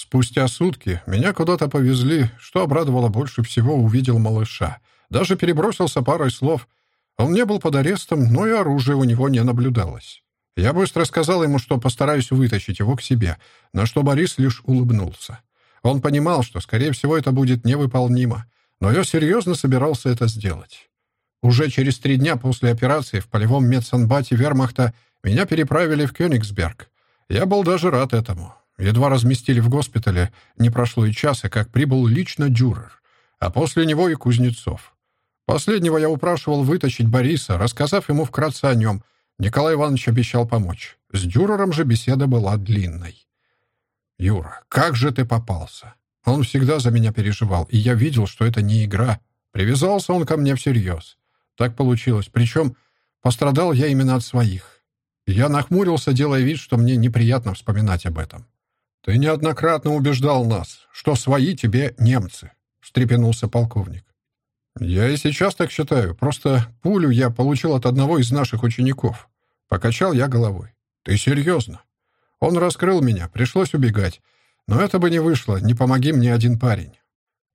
Спустя сутки меня куда-то повезли, что обрадовало больше всего, увидел малыша. Даже перебросился парой слов. Он не был под арестом, но и оружия у него не наблюдалось. Я быстро сказал ему, что постараюсь вытащить его к себе, на что Борис лишь улыбнулся. Он понимал, что, скорее всего, это будет невыполнимо, но я серьезно собирался это сделать. Уже через три дня после операции в полевом медсанбате вермахта меня переправили в Кёнигсберг. Я был даже рад этому. Едва разместили в госпитале, не прошло и часа, как прибыл лично Дюрер, а после него и Кузнецов. Последнего я упрашивал вытащить Бориса, рассказав ему вкратце о нем. Николай Иванович обещал помочь. С Дюрером же беседа была длинной. «Юра, как же ты попался?» Он всегда за меня переживал, и я видел, что это не игра. Привязался он ко мне всерьез. Так получилось. Причем пострадал я именно от своих. Я нахмурился, делая вид, что мне неприятно вспоминать об этом. «Ты неоднократно убеждал нас, что свои тебе немцы», — встрепенулся полковник. «Я и сейчас так считаю. Просто пулю я получил от одного из наших учеников». Покачал я головой. «Ты серьезно?» Он раскрыл меня, пришлось убегать. Но это бы не вышло, не помоги мне один парень.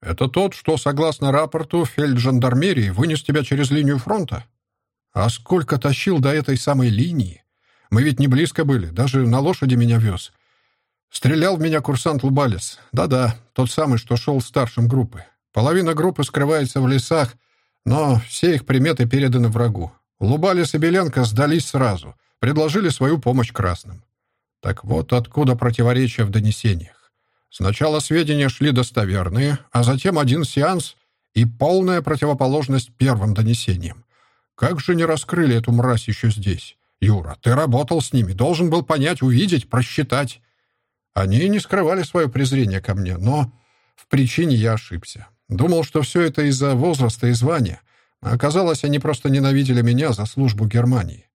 Это тот, что, согласно рапорту фельджандармерии, вынес тебя через линию фронта? А сколько тащил до этой самой линии? Мы ведь не близко были, даже на лошади меня вез. Стрелял в меня курсант Лубалис. Да-да, тот самый, что шел старшим группы. Половина группы скрывается в лесах, но все их приметы переданы врагу. Лубалис и Беленко сдались сразу, предложили свою помощь красным. Так вот откуда противоречия в донесениях. Сначала сведения шли достоверные, а затем один сеанс и полная противоположность первым донесениям. Как же не раскрыли эту мразь еще здесь? Юра, ты работал с ними, должен был понять, увидеть, просчитать. Они не скрывали свое презрение ко мне, но в причине я ошибся. Думал, что все это из-за возраста и звания. Оказалось, они просто ненавидели меня за службу Германии.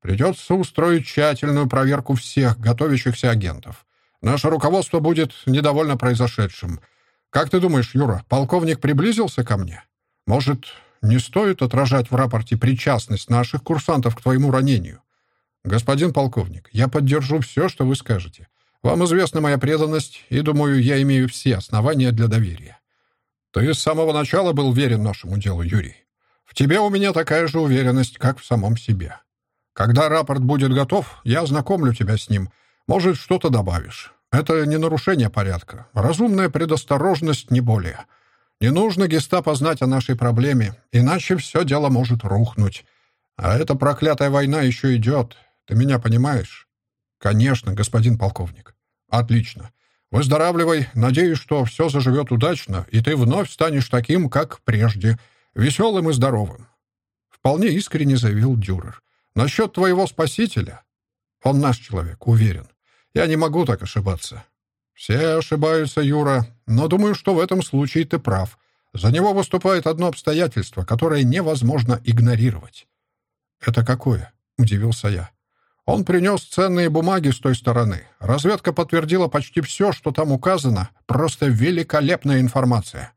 Придется устроить тщательную проверку всех готовящихся агентов. Наше руководство будет недовольно произошедшим. Как ты думаешь, Юра, полковник приблизился ко мне? Может, не стоит отражать в рапорте причастность наших курсантов к твоему ранению? Господин полковник, я поддержу все, что вы скажете. Вам известна моя преданность, и, думаю, я имею все основания для доверия. Ты с самого начала был верен нашему делу, Юрий. В тебе у меня такая же уверенность, как в самом себе. Когда рапорт будет готов, я ознакомлю тебя с ним. Может, что-то добавишь. Это не нарушение порядка. Разумная предосторожность, не более. Не нужно гестапо знать о нашей проблеме, иначе все дело может рухнуть. А эта проклятая война еще идет. Ты меня понимаешь? Конечно, господин полковник. Отлично. Выздоравливай. Надеюсь, что все заживет удачно, и ты вновь станешь таким, как прежде, веселым и здоровым. Вполне искренне заявил Дюрер. Насчет твоего спасителя. Он наш человек, уверен. Я не могу так ошибаться. Все ошибаются, Юра, но думаю, что в этом случае ты прав. За него выступает одно обстоятельство, которое невозможно игнорировать. «Это какое?» — удивился я. Он принес ценные бумаги с той стороны. Разведка подтвердила почти все, что там указано. Просто великолепная информация.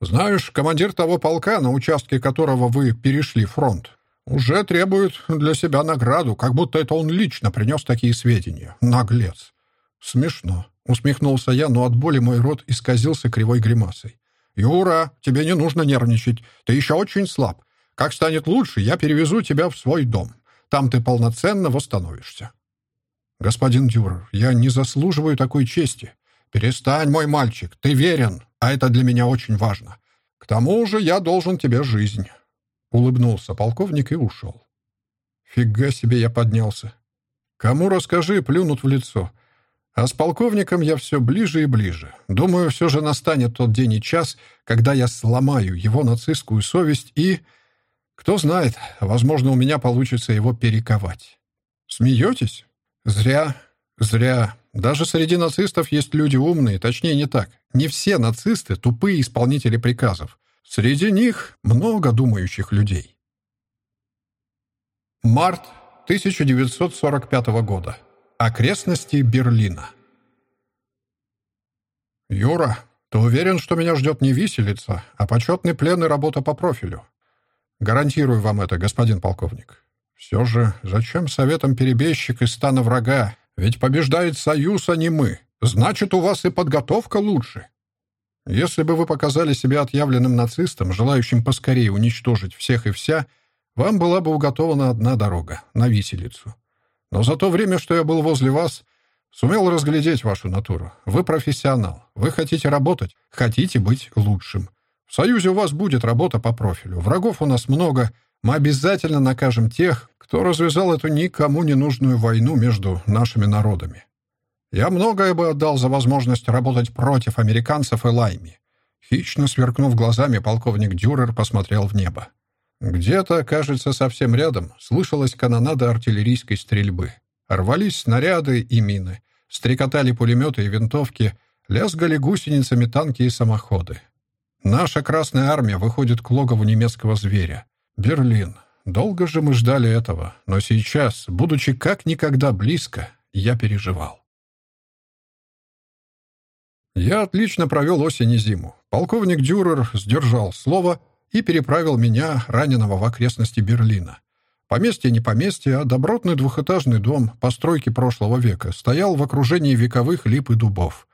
Знаешь, командир того полка, на участке которого вы перешли фронт, уже требует для себя награду, как будто это он лично принес такие сведения. Наглец. Смешно. Усмехнулся я, но от боли мой рот исказился кривой гримасой. «Юра, тебе не нужно нервничать. Ты еще очень слаб. Как станет лучше, я перевезу тебя в свой дом. Там ты полноценно восстановишься». «Господин Дюрер, я не заслуживаю такой чести. Перестань, мой мальчик, ты верен, а это для меня очень важно. К тому же я должен тебе жизнь. Улыбнулся полковник и ушел. Фига себе я поднялся. Кому расскажи, плюнут в лицо. А с полковником я все ближе и ближе. Думаю, все же настанет тот день и час, когда я сломаю его нацистскую совесть и... Кто знает, возможно, у меня получится его перековать. Смеетесь? Зря, зря. Даже среди нацистов есть люди умные, точнее не так. Не все нацисты — тупые исполнители приказов. Среди них много думающих людей. Март 1945 года. Окрестности Берлина. «Юра, ты уверен, что меня ждет не виселица, а почетный плен и работа по профилю? Гарантирую вам это, господин полковник. Все же, зачем советом перебежчик из стана врага? Ведь побеждает союз, а не мы. Значит, у вас и подготовка лучше. Если бы вы показали себя отъявленным нацистом, желающим поскорее уничтожить всех и вся, вам была бы уготована одна дорога — на виселицу. Но за то время, что я был возле вас, сумел разглядеть вашу натуру. Вы профессионал. Вы хотите работать, хотите быть лучшим. В Союзе у вас будет работа по профилю. Врагов у нас много. Мы обязательно накажем тех, кто развязал эту никому не нужную войну между нашими народами. Я многое бы отдал за возможность работать против американцев и лайми. Хищно сверкнув глазами, полковник Дюрер посмотрел в небо. Где-то, кажется, совсем рядом, слышалась канонада артиллерийской стрельбы. Рвались снаряды и мины. Стрекотали пулеметы и винтовки, лязгали гусеницами танки и самоходы. Наша Красная Армия выходит к логову немецкого зверя. Берлин. Долго же мы ждали этого, но сейчас, будучи как никогда близко, я переживал. Я отлично провел осень и зиму. Полковник Дюрер сдержал слово и переправил меня, раненого в окрестности Берлина. Поместье не поместье, а добротный двухэтажный дом постройки прошлого века стоял в окружении вековых лип и дубов.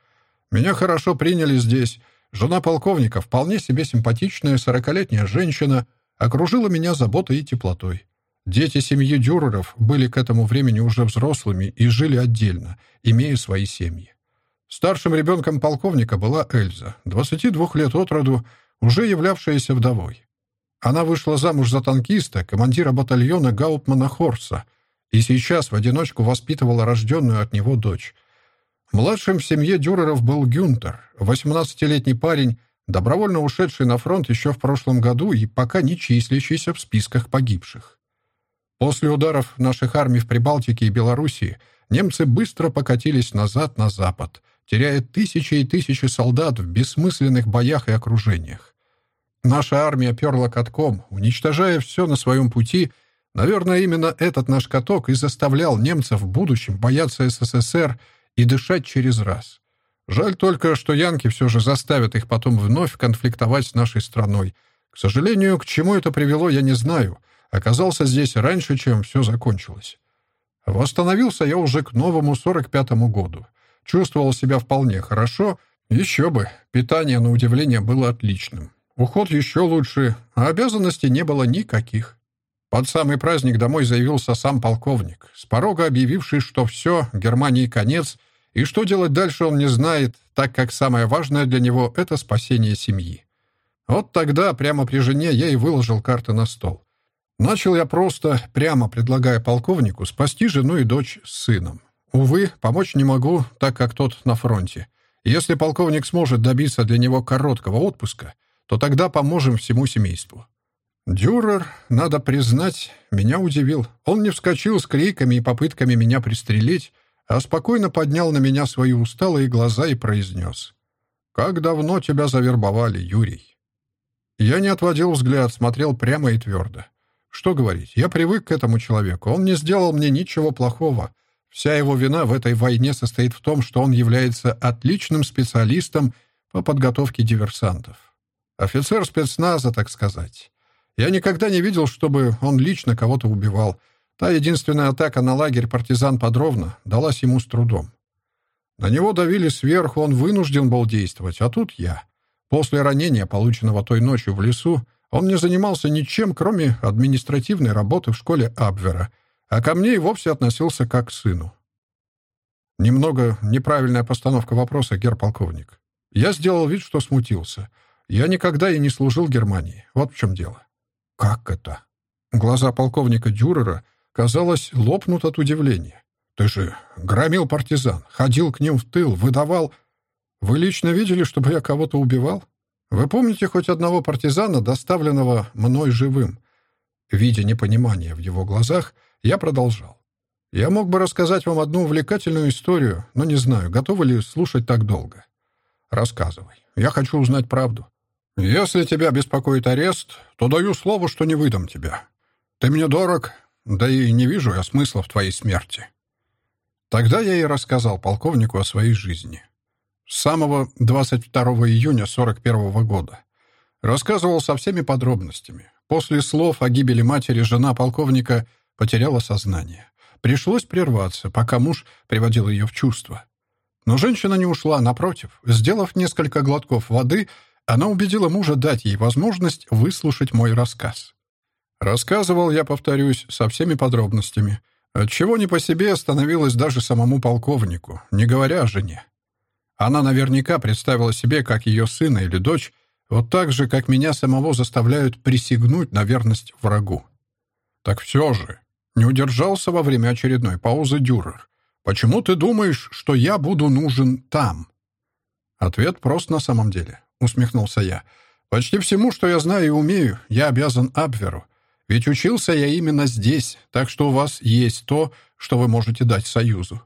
Меня хорошо приняли здесь. Жена полковника, вполне себе симпатичная сорокалетняя женщина, окружила меня заботой и теплотой. Дети семьи Дюреров были к этому времени уже взрослыми и жили отдельно, имея свои семьи. Старшим ребенком полковника была Эльза, 22 лет от роду, уже являвшаяся вдовой. Она вышла замуж за танкиста, командира батальона Гаутмана Хорса, и сейчас в одиночку воспитывала рожденную от него дочь. Младшим в семье Дюреров был Гюнтер, 18-летний парень, добровольно ушедший на фронт еще в прошлом году и пока не числящийся в списках погибших. После ударов наших армий в Прибалтике и Белоруссии немцы быстро покатились назад на запад, теряя тысячи и тысячи солдат в бессмысленных боях и окружениях. Наша армия перла катком, уничтожая все на своем пути. Наверное, именно этот наш каток и заставлял немцев в будущем бояться СССР и дышать через раз. Жаль только, что янки все же заставят их потом вновь конфликтовать с нашей страной. К сожалению, к чему это привело, я не знаю. Оказался здесь раньше, чем все закончилось. Восстановился я уже к новому 45-му году. Чувствовал себя вполне хорошо. Еще бы, питание, на удивление, было отличным. Уход еще лучше, а обязанностей не было никаких. Под самый праздник домой заявился сам полковник, с порога объявивший, что все, Германии конец, и что делать дальше он не знает, так как самое важное для него — это спасение семьи. Вот тогда, прямо при жене, я и выложил карты на стол. Начал я просто, прямо предлагая полковнику, спасти жену и дочь с сыном. Увы, помочь не могу, так как тот на фронте. Если полковник сможет добиться для него короткого отпуска, то тогда поможем всему семейству. Дюрер, надо признать, меня удивил. Он не вскочил с криками и попытками меня пристрелить, а спокойно поднял на меня свои усталые глаза и произнес. «Как давно тебя завербовали, Юрий?» Я не отводил взгляд, смотрел прямо и твердо. Что говорить, я привык к этому человеку. Он не сделал мне ничего плохого, Вся его вина в этой войне состоит в том, что он является отличным специалистом по подготовке диверсантов. Офицер спецназа, так сказать. Я никогда не видел, чтобы он лично кого-то убивал. Та единственная атака на лагерь партизан Подробно далась ему с трудом. На него давили сверху, он вынужден был действовать, а тут я. После ранения, полученного той ночью в лесу, он не занимался ничем, кроме административной работы в школе Абвера — а ко мне и вовсе относился как к сыну. Немного неправильная постановка вопроса, герполковник. Я сделал вид, что смутился. Я никогда и не служил Германии. Вот в чем дело. Как это? Глаза полковника Дюрера, казалось, лопнут от удивления. Ты же громил партизан, ходил к ним в тыл, выдавал... Вы лично видели, чтобы я кого-то убивал? Вы помните хоть одного партизана, доставленного мной живым? Видя непонимание в его глазах, я продолжал. Я мог бы рассказать вам одну увлекательную историю, но не знаю, готовы ли слушать так долго. Рассказывай. Я хочу узнать правду. Если тебя беспокоит арест, то даю слово, что не выдам тебя. Ты мне дорог, да и не вижу я смысла в твоей смерти. Тогда я и рассказал полковнику о своей жизни. С самого 22 июня 41 года. Рассказывал со всеми подробностями. После слов о гибели матери жена полковника потеряла сознание. Пришлось прерваться, пока муж приводил ее в чувство. Но женщина не ушла, напротив. Сделав несколько глотков воды, она убедила мужа дать ей возможность выслушать мой рассказ. Рассказывал я, повторюсь, со всеми подробностями. Отчего не по себе становилось даже самому полковнику, не говоря о жене. Она наверняка представила себе, как ее сына или дочь, вот так же, как меня самого заставляют присягнуть на верность врагу. Так все же, не удержался во время очередной паузы Дюрер. «Почему ты думаешь, что я буду нужен там?» Ответ прост на самом деле, усмехнулся я. «Почти всему, что я знаю и умею, я обязан Абверу. Ведь учился я именно здесь, так что у вас есть то, что вы можете дать Союзу».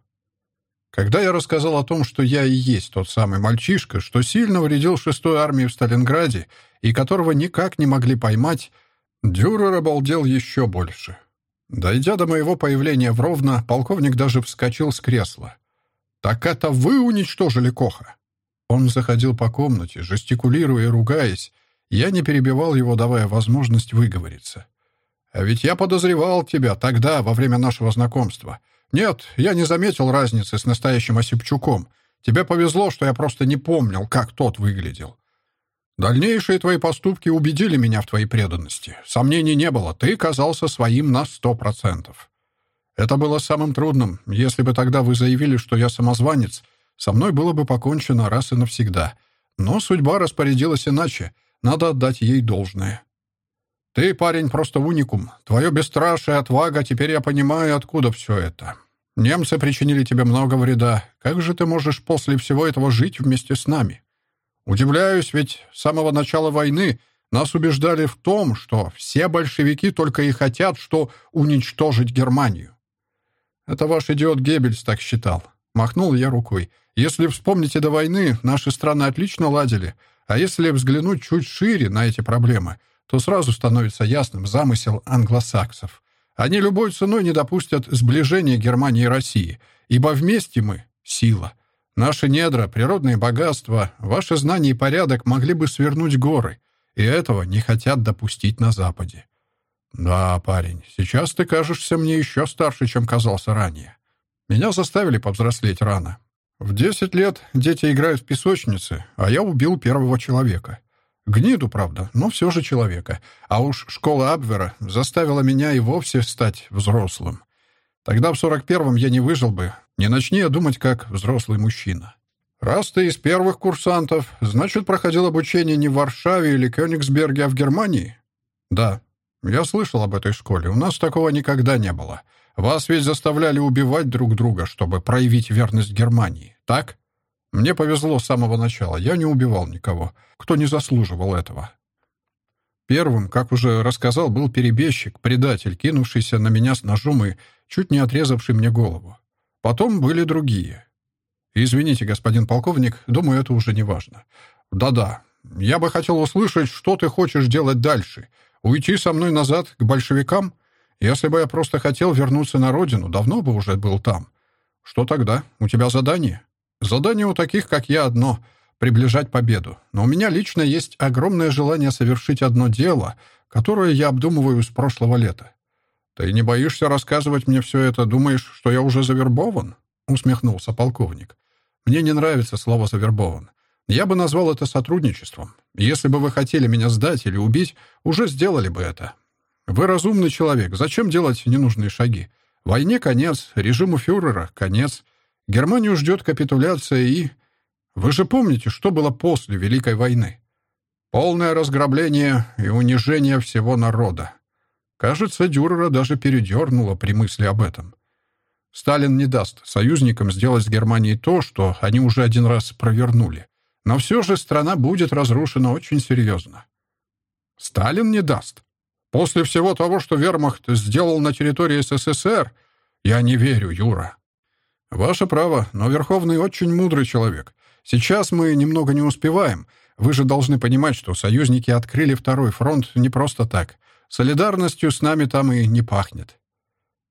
Когда я рассказал о том, что я и есть тот самый мальчишка, что сильно вредил шестой армии в Сталинграде и которого никак не могли поймать, Дюрер обалдел еще больше. Дойдя до моего появления в Ровно, полковник даже вскочил с кресла. «Так это вы уничтожили Коха?» Он заходил по комнате, жестикулируя и ругаясь. Я не перебивал его, давая возможность выговориться. «А ведь я подозревал тебя тогда, во время нашего знакомства. Нет, я не заметил разницы с настоящим Осипчуком. Тебе повезло, что я просто не помнил, как тот выглядел. Дальнейшие твои поступки убедили меня в твоей преданности. Сомнений не было, ты казался своим на сто процентов. Это было самым трудным. Если бы тогда вы заявили, что я самозванец, со мной было бы покончено раз и навсегда. Но судьба распорядилась иначе. Надо отдать ей должное. Ты, парень, просто уникум. Твое бесстрашие, отвага, теперь я понимаю, откуда все это. Немцы причинили тебе много вреда. Как же ты можешь после всего этого жить вместе с нами? Удивляюсь, ведь с самого начала войны нас убеждали в том, что все большевики только и хотят, что уничтожить Германию. Это ваш идиот Геббельс так считал. Махнул я рукой. Если вспомните до войны, наши страны отлично ладили. А если взглянуть чуть шире на эти проблемы, то сразу становится ясным замысел англосаксов. Они любой ценой не допустят сближения Германии и России, ибо вместе мы — сила — Наши недра, природные богатства, ваши знания и порядок могли бы свернуть горы, и этого не хотят допустить на Западе. Да, парень, сейчас ты кажешься мне еще старше, чем казался ранее. Меня заставили повзрослеть рано. В десять лет дети играют в песочнице, а я убил первого человека. Гниду, правда, но все же человека. А уж школа Абвера заставила меня и вовсе стать взрослым. Тогда в сорок первом я не выжил бы, не начни я думать, как взрослый мужчина. Раз ты из первых курсантов, значит, проходил обучение не в Варшаве или Кёнигсберге, а в Германии? Да. Я слышал об этой школе. У нас такого никогда не было. Вас ведь заставляли убивать друг друга, чтобы проявить верность Германии. Так? Мне повезло с самого начала. Я не убивал никого, кто не заслуживал этого. Первым, как уже рассказал, был перебежчик, предатель, кинувшийся на меня с ножом и чуть не отрезавший мне голову. Потом были другие. Извините, господин полковник, думаю, это уже не важно. Да-да, я бы хотел услышать, что ты хочешь делать дальше. Уйти со мной назад к большевикам? Если бы я просто хотел вернуться на родину, давно бы уже был там. Что тогда? У тебя задание? Задание у таких, как я, одно — приближать победу. Но у меня лично есть огромное желание совершить одно дело, которое я обдумываю с прошлого лета. «Ты не боишься рассказывать мне все это? Думаешь, что я уже завербован?» — усмехнулся полковник. «Мне не нравится слово «завербован». Я бы назвал это сотрудничеством. Если бы вы хотели меня сдать или убить, уже сделали бы это. Вы разумный человек. Зачем делать ненужные шаги? Войне конец, режиму фюрера конец. Германию ждет капитуляция и... Вы же помните, что было после Великой войны? Полное разграбление и унижение всего народа. Кажется, Дюрера даже передернуло при мысли об этом. Сталин не даст союзникам сделать с Германией то, что они уже один раз провернули. Но все же страна будет разрушена очень серьезно. Сталин не даст. После всего того, что вермахт сделал на территории СССР, я не верю, Юра. Ваше право, но Верховный очень мудрый человек. Сейчас мы немного не успеваем. Вы же должны понимать, что союзники открыли второй фронт не просто так. Солидарностью с нами там и не пахнет.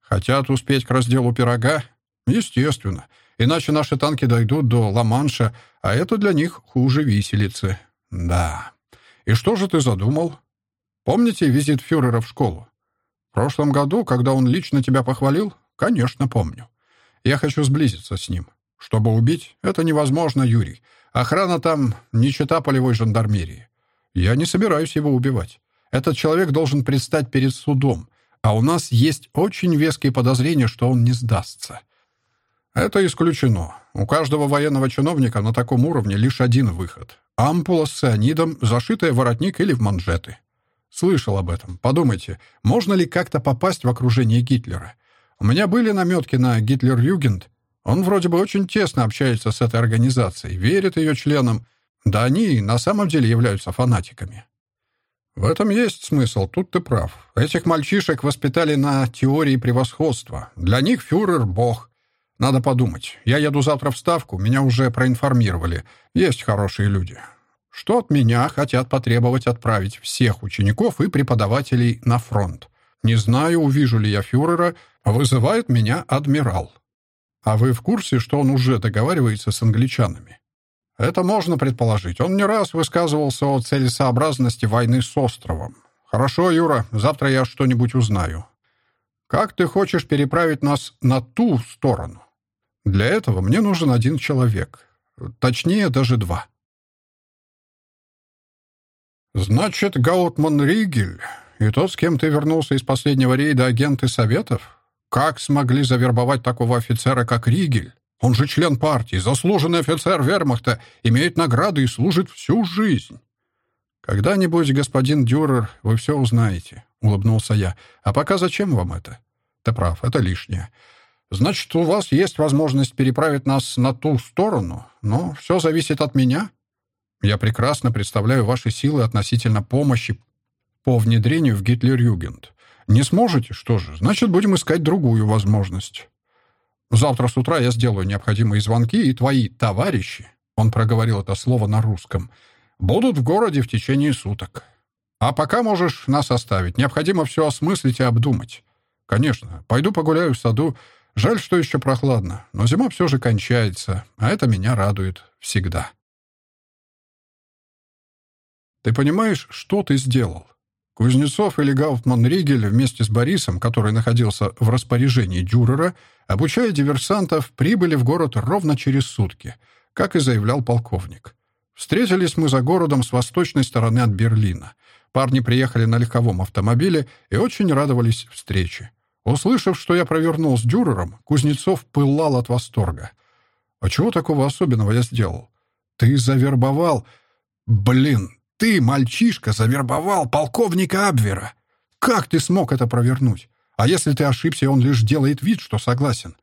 Хотят успеть к разделу пирога? Естественно. Иначе наши танки дойдут до Ла-Манша, а это для них хуже виселицы. Да. И что же ты задумал? Помните визит фюрера в школу? В прошлом году, когда он лично тебя похвалил? Конечно, помню. Я хочу сблизиться с ним. Чтобы убить, это невозможно, Юрий. Охрана там не чета полевой жандармерии. Я не собираюсь его убивать. Этот человек должен предстать перед судом, а у нас есть очень веские подозрения, что он не сдастся. Это исключено. У каждого военного чиновника на таком уровне лишь один выход. Ампула с цианидом, зашитая в воротник или в манжеты. Слышал об этом. Подумайте, можно ли как-то попасть в окружение Гитлера? У меня были наметки на Гитлер-Югенд. Он вроде бы очень тесно общается с этой организацией, верит ее членам. Да они на самом деле являются фанатиками. В этом есть смысл, тут ты прав. Этих мальчишек воспитали на теории превосходства. Для них фюрер — бог. Надо подумать. Я еду завтра в Ставку, меня уже проинформировали. Есть хорошие люди. Что от меня хотят потребовать отправить всех учеников и преподавателей на фронт. Не знаю, увижу ли я фюрера, вызывает меня адмирал. А вы в курсе, что он уже договаривается с англичанами? Это можно предположить. Он не раз высказывался о целесообразности войны с островом. Хорошо, Юра, завтра я что-нибудь узнаю. Как ты хочешь переправить нас на ту сторону? Для этого мне нужен один человек. Точнее, даже два. Значит, Гаутман Ригель и тот, с кем ты вернулся из последнего рейда агенты Советов? Как смогли завербовать такого офицера, как Ригель? Он же член партии, заслуженный офицер вермахта, имеет награды и служит всю жизнь. «Когда-нибудь, господин Дюрер, вы все узнаете», — улыбнулся я. «А пока зачем вам это?» «Ты прав, это лишнее. Значит, у вас есть возможность переправить нас на ту сторону, но все зависит от меня. Я прекрасно представляю ваши силы относительно помощи по внедрению в Гитлер-Югенд. Не сможете? Что же, значит, будем искать другую возможность. Завтра с утра я сделаю необходимые звонки, и твои товарищи, он проговорил это слово на русском, будут в городе в течение суток. А пока можешь нас оставить. Необходимо все осмыслить и обдумать. Конечно, пойду погуляю в саду. Жаль, что еще прохладно, но зима все же кончается, а это меня радует всегда. Ты понимаешь, что ты сделал? Кузнецов или Гауптман Ригель вместе с Борисом, который находился в распоряжении Дюрера, обучая диверсантов, прибыли в город ровно через сутки, как и заявлял полковник. Встретились мы за городом с восточной стороны от Берлина. Парни приехали на легковом автомобиле и очень радовались встрече. Услышав, что я провернул с Дюрером, Кузнецов пылал от восторга. «А чего такого особенного я сделал?» «Ты завербовал...» «Блин, ты, мальчишка, завербовал полковника Абвера. Как ты смог это провернуть? А если ты ошибся, он лишь делает вид, что согласен?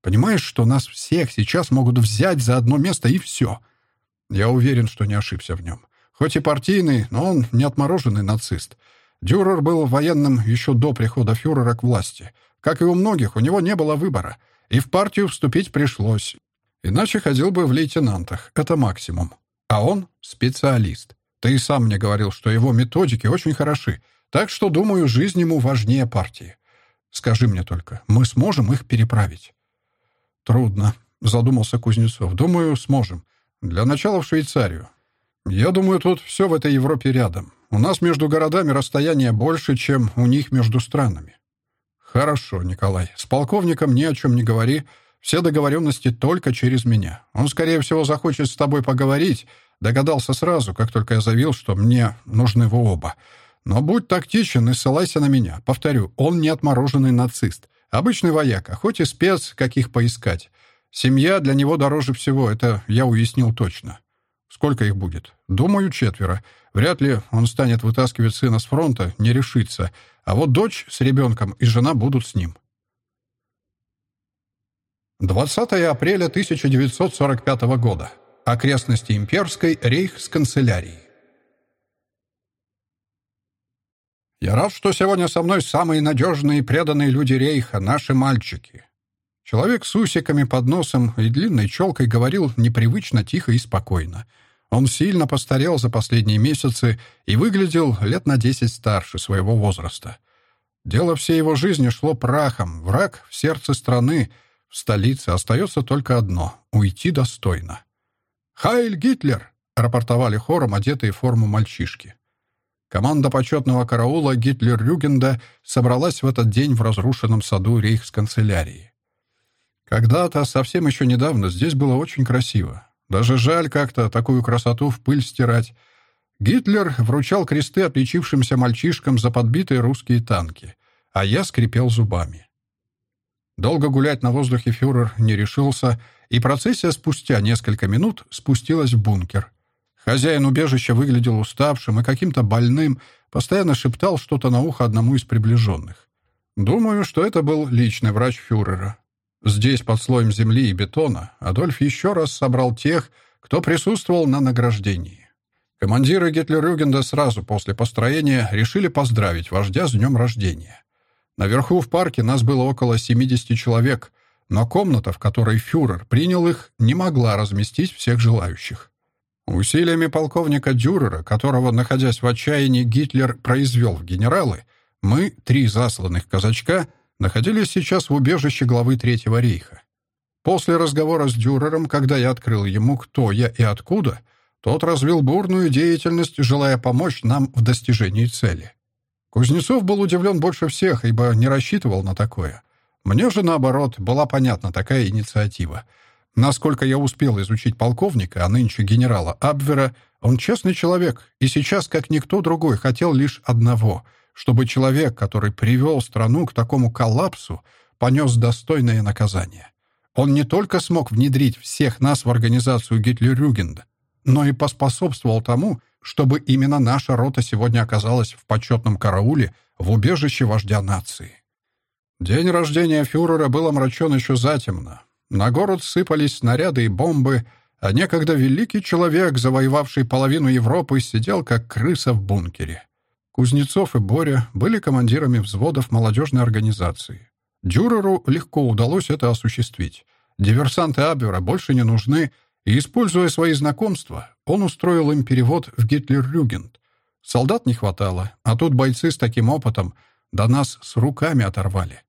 Понимаешь, что нас всех сейчас могут взять за одно место и все? Я уверен, что не ошибся в нем. Хоть и партийный, но он не отмороженный нацист. Дюрер был военным еще до прихода фюрера к власти. Как и у многих, у него не было выбора. И в партию вступить пришлось. Иначе ходил бы в лейтенантах. Это максимум. А он — специалист. Ты и сам мне говорил, что его методики очень хороши, так что, думаю, жизнь ему важнее партии. Скажи мне только, мы сможем их переправить?» «Трудно», — задумался Кузнецов. «Думаю, сможем. Для начала в Швейцарию. Я думаю, тут все в этой Европе рядом. У нас между городами расстояние больше, чем у них между странами». «Хорошо, Николай. С полковником ни о чем не говори. Все договоренности только через меня. Он, скорее всего, захочет с тобой поговорить, Догадался сразу, как только я заявил, что мне нужны вы оба. Но будь тактичен и ссылайся на меня. Повторю, он не отмороженный нацист. Обычный вояка, хоть и спец, каких поискать. Семья для него дороже всего, это я уяснил точно. Сколько их будет? Думаю, четверо. Вряд ли он станет вытаскивать сына с фронта, не решится. А вот дочь с ребенком и жена будут с ним. 20 апреля 1945 года. Окрестности имперской рейхсканцелярии. «Я рад, что сегодня со мной самые надежные и преданные люди рейха, наши мальчики». Человек с усиками под носом и длинной челкой говорил непривычно тихо и спокойно. Он сильно постарел за последние месяцы и выглядел лет на десять старше своего возраста. Дело всей его жизни шло прахом, враг в сердце страны, в столице остается только одно — уйти достойно. «Хайль Гитлер!» — рапортовали хором одетые в форму мальчишки. Команда почетного караула Гитлер-Рюгенда собралась в этот день в разрушенном саду рейхсканцелярии. Когда-то, совсем еще недавно, здесь было очень красиво. Даже жаль как-то такую красоту в пыль стирать. Гитлер вручал кресты отличившимся мальчишкам за подбитые русские танки, а я скрипел зубами. Долго гулять на воздухе фюрер не решился, и процессия спустя несколько минут спустилась в бункер. Хозяин убежища выглядел уставшим и каким-то больным, постоянно шептал что-то на ухо одному из приближенных. Думаю, что это был личный врач фюрера. Здесь, под слоем земли и бетона, Адольф еще раз собрал тех, кто присутствовал на награждении. Командиры Гитлерюгенда сразу после построения решили поздравить вождя с днем рождения. Наверху в парке нас было около 70 человек, но комната, в которой фюрер принял их, не могла разместить всех желающих. Усилиями полковника Дюрера, которого, находясь в отчаянии, Гитлер произвел в генералы, мы, три засланных казачка, находились сейчас в убежище главы Третьего рейха. После разговора с Дюрером, когда я открыл ему, кто я и откуда, тот развил бурную деятельность, желая помочь нам в достижении цели. Кузнецов был удивлен больше всех, ибо не рассчитывал на такое. Мне же, наоборот, была понятна такая инициатива. Насколько я успел изучить полковника, а нынче генерала Абвера, он честный человек, и сейчас, как никто другой, хотел лишь одного — чтобы человек, который привел страну к такому коллапсу, понес достойное наказание. Он не только смог внедрить всех нас в организацию Гитлерюгенда, но и поспособствовал тому, чтобы именно наша рота сегодня оказалась в почетном карауле в убежище вождя нации. День рождения фюрера был омрачен еще затемно. На город сыпались снаряды и бомбы, а некогда великий человек, завоевавший половину Европы, сидел как крыса в бункере. Кузнецов и Боря были командирами взводов молодежной организации. Дюреру легко удалось это осуществить. Диверсанты Абвера больше не нужны, и, используя свои знакомства, он устроил им перевод в Гитлер-Рюгенд. Солдат не хватало, а тут бойцы с таким опытом до нас с руками оторвали.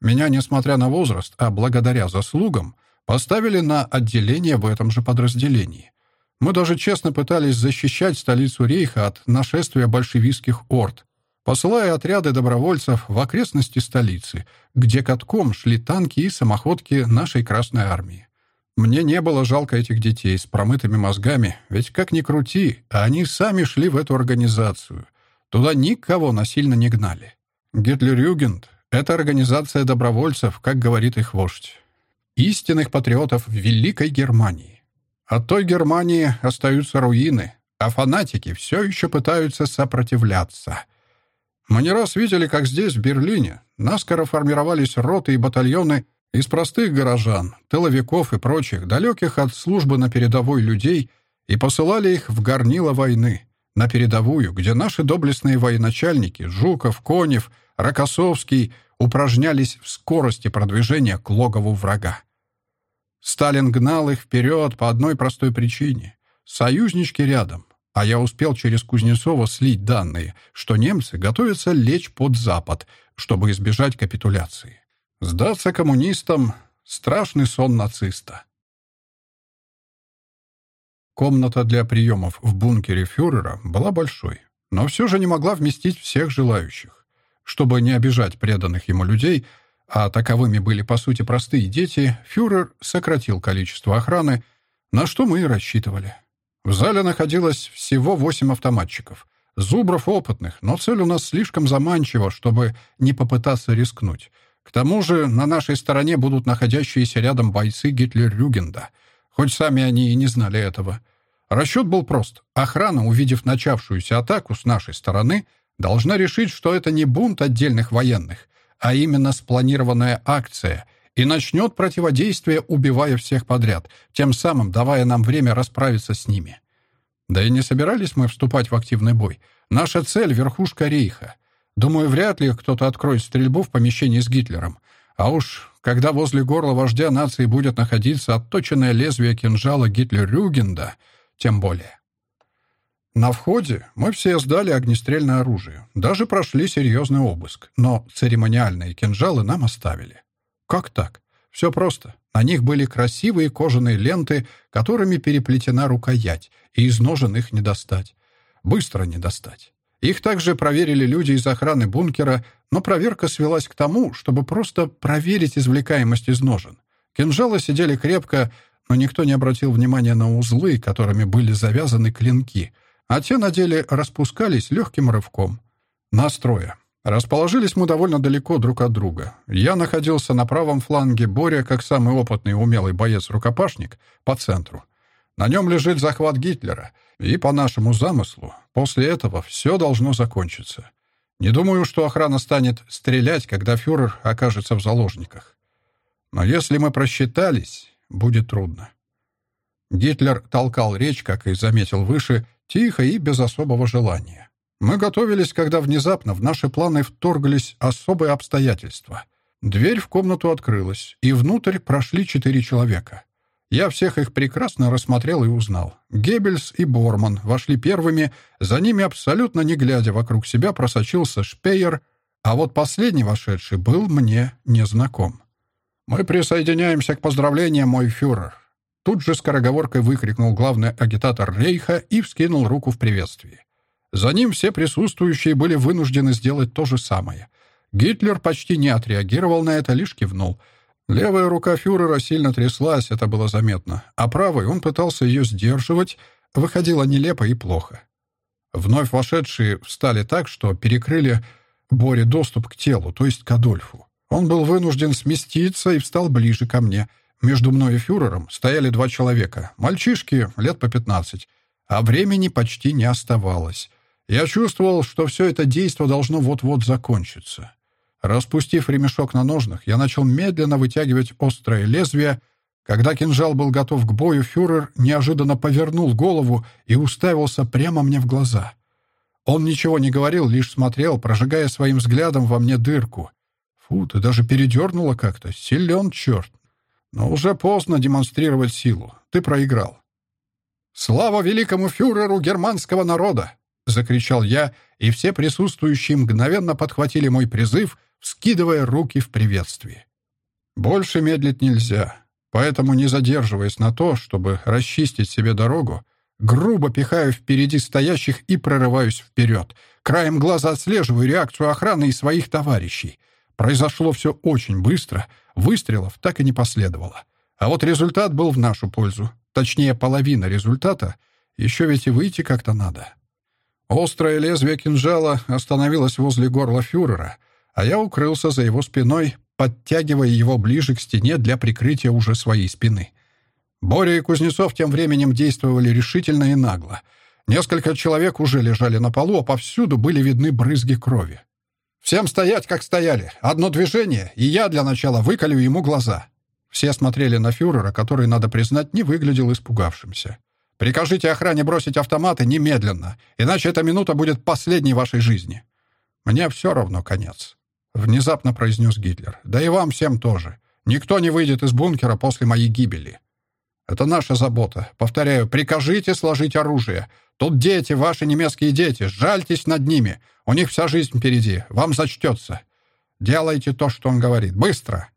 Меня, несмотря на возраст, а благодаря заслугам, поставили на отделение в этом же подразделении. Мы даже честно пытались защищать столицу Рейха от нашествия большевистских орд, посылая отряды добровольцев в окрестности столицы, где катком шли танки и самоходки нашей Красной Армии. Мне не было жалко этих детей с промытыми мозгами, ведь как ни крути, они сами шли в эту организацию. Туда никого насильно не гнали. Гитлерюгенд — это организация добровольцев, как говорит их вождь. Истинных патриотов Великой Германии. От той Германии остаются руины, а фанатики все еще пытаются сопротивляться. Мы не раз видели, как здесь, в Берлине, наскоро формировались роты и батальоны — из простых горожан, тыловиков и прочих, далеких от службы на передовой людей, и посылали их в горнило войны, на передовую, где наши доблестные военачальники Жуков, Конев, Рокоссовский упражнялись в скорости продвижения к логову врага. Сталин гнал их вперед по одной простой причине. Союзнички рядом, а я успел через Кузнецова слить данные, что немцы готовятся лечь под Запад, чтобы избежать капитуляции. Сдаться коммунистам — страшный сон нациста. Комната для приемов в бункере фюрера была большой, но все же не могла вместить всех желающих. Чтобы не обижать преданных ему людей, а таковыми были, по сути, простые дети, фюрер сократил количество охраны, на что мы и рассчитывали. В зале находилось всего восемь автоматчиков. Зубров опытных, но цель у нас слишком заманчива, чтобы не попытаться рискнуть — к тому же на нашей стороне будут находящиеся рядом бойцы Гитлер-Рюгенда, хоть сами они и не знали этого. Расчет был прост. Охрана, увидев начавшуюся атаку с нашей стороны, должна решить, что это не бунт отдельных военных, а именно спланированная акция, и начнет противодействие, убивая всех подряд, тем самым давая нам время расправиться с ними. Да и не собирались мы вступать в активный бой. Наша цель — верхушка рейха — Думаю, вряд ли кто-то откроет стрельбу в помещении с Гитлером. А уж когда возле горла вождя нации будет находиться отточенное лезвие кинжала Гитлер-Рюгенда, тем более. На входе мы все сдали огнестрельное оружие, даже прошли серьезный обыск, но церемониальные кинжалы нам оставили. Как так? Все просто. На них были красивые кожаные ленты, которыми переплетена рукоять, и из ножен их не достать. Быстро не достать. Их также проверили люди из охраны бункера, но проверка свелась к тому, чтобы просто проверить извлекаемость из ножен. Кинжалы сидели крепко, но никто не обратил внимания на узлы, которыми были завязаны клинки, а те на деле распускались легким рывком. Настроя. Расположились мы довольно далеко друг от друга. Я находился на правом фланге, Боря, как самый опытный и умелый боец-рукопашник, по центру. На нем лежит захват Гитлера, и, по нашему замыслу, после этого все должно закончиться. Не думаю, что охрана станет стрелять, когда фюрер окажется в заложниках. Но если мы просчитались, будет трудно. Гитлер толкал речь, как и заметил выше, тихо и без особого желания. Мы готовились, когда внезапно в наши планы вторглись особые обстоятельства. Дверь в комнату открылась, и внутрь прошли четыре человека. Я всех их прекрасно рассмотрел и узнал. Геббельс и Борман вошли первыми, за ними абсолютно не глядя вокруг себя просочился Шпеер, а вот последний вошедший был мне незнаком. «Мы присоединяемся к поздравлениям, мой фюрер!» Тут же скороговоркой выкрикнул главный агитатор Рейха и вскинул руку в приветствии. За ним все присутствующие были вынуждены сделать то же самое. Гитлер почти не отреагировал на это, лишь кивнул — Левая рука фюрера сильно тряслась, это было заметно, а правой он пытался ее сдерживать, выходило нелепо и плохо. Вновь вошедшие встали так, что перекрыли Боре доступ к телу, то есть к Адольфу. Он был вынужден сместиться и встал ближе ко мне. Между мной и фюрером стояли два человека, мальчишки, лет по пятнадцать, а времени почти не оставалось. Я чувствовал, что все это действо должно вот-вот закончиться. Распустив ремешок на ножнах, я начал медленно вытягивать острое лезвие. Когда кинжал был готов к бою, фюрер неожиданно повернул голову и уставился прямо мне в глаза. Он ничего не говорил, лишь смотрел, прожигая своим взглядом во мне дырку. Фу, ты даже передернула как-то. Силен черт. Но уже поздно демонстрировать силу. Ты проиграл. «Слава великому фюреру германского народа!» — закричал я, и все присутствующие мгновенно подхватили мой призыв — вскидывая руки в приветствии. Больше медлить нельзя, поэтому, не задерживаясь на то, чтобы расчистить себе дорогу, грубо пихаю впереди стоящих и прорываюсь вперед. Краем глаза отслеживаю реакцию охраны и своих товарищей. Произошло все очень быстро, выстрелов так и не последовало. А вот результат был в нашу пользу. Точнее, половина результата. Еще ведь и выйти как-то надо. Острое лезвие кинжала остановилось возле горла фюрера — а я укрылся за его спиной, подтягивая его ближе к стене для прикрытия уже своей спины. Боря и Кузнецов тем временем действовали решительно и нагло. Несколько человек уже лежали на полу, а повсюду были видны брызги крови. «Всем стоять, как стояли! Одно движение, и я для начала выколю ему глаза!» Все смотрели на фюрера, который, надо признать, не выглядел испугавшимся. «Прикажите охране бросить автоматы немедленно, иначе эта минута будет последней вашей жизни. Мне все равно конец. Внезапно произнес Гитлер. «Да и вам всем тоже. Никто не выйдет из бункера после моей гибели. Это наша забота. Повторяю, прикажите сложить оружие. Тут дети, ваши немецкие дети. Жальтесь над ними. У них вся жизнь впереди. Вам зачтется. Делайте то, что он говорит. Быстро!»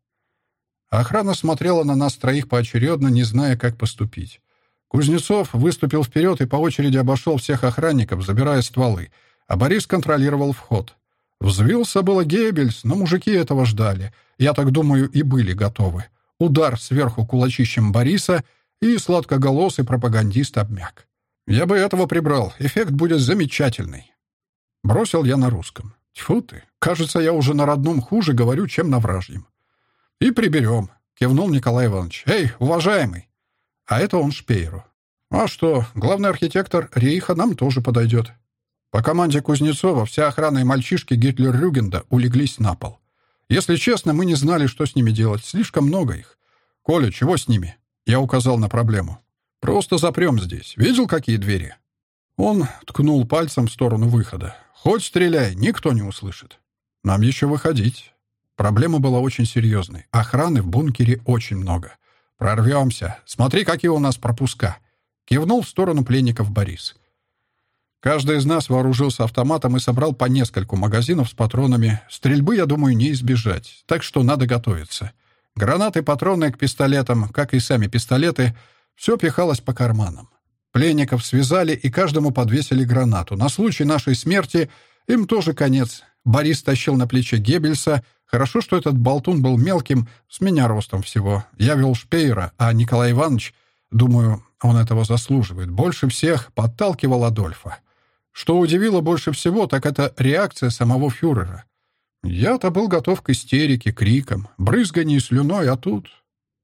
Охрана смотрела на нас троих поочередно, не зная, как поступить. Кузнецов выступил вперед и по очереди обошел всех охранников, забирая стволы, а Борис контролировал вход. Взвился было Геббельс, но мужики этого ждали. Я так думаю, и были готовы. Удар сверху кулачищем Бориса, и сладкоголосый пропагандист обмяк. Я бы этого прибрал, эффект будет замечательный. Бросил я на русском. Тьфу ты, кажется, я уже на родном хуже говорю, чем на вражьем. И приберем, кивнул Николай Иванович. Эй, уважаемый! А это он Шпейру. А что, главный архитектор Рейха нам тоже подойдет. По команде Кузнецова вся охрана и мальчишки Гитлер-Рюгенда улеглись на пол. Если честно, мы не знали, что с ними делать. Слишком много их. «Коля, чего с ними?» Я указал на проблему. «Просто запрем здесь. Видел, какие двери?» Он ткнул пальцем в сторону выхода. «Хоть стреляй, никто не услышит. Нам еще выходить». Проблема была очень серьезной. Охраны в бункере очень много. «Прорвемся. Смотри, какие у нас пропуска». Кивнул в сторону пленников Борис. Каждый из нас вооружился автоматом и собрал по нескольку магазинов с патронами. Стрельбы, я думаю, не избежать, так что надо готовиться. Гранаты, патроны к пистолетам, как и сами пистолеты, все пихалось по карманам. Пленников связали и каждому подвесили гранату. На случай нашей смерти им тоже конец. Борис тащил на плече Геббельса. Хорошо, что этот болтун был мелким, с меня ростом всего. Я вел Шпейера, а Николай Иванович, думаю, он этого заслуживает, больше всех подталкивал Адольфа. Что удивило больше всего, так это реакция самого фюрера. Я-то был готов к истерике, крикам, брызганию слюной, а тут...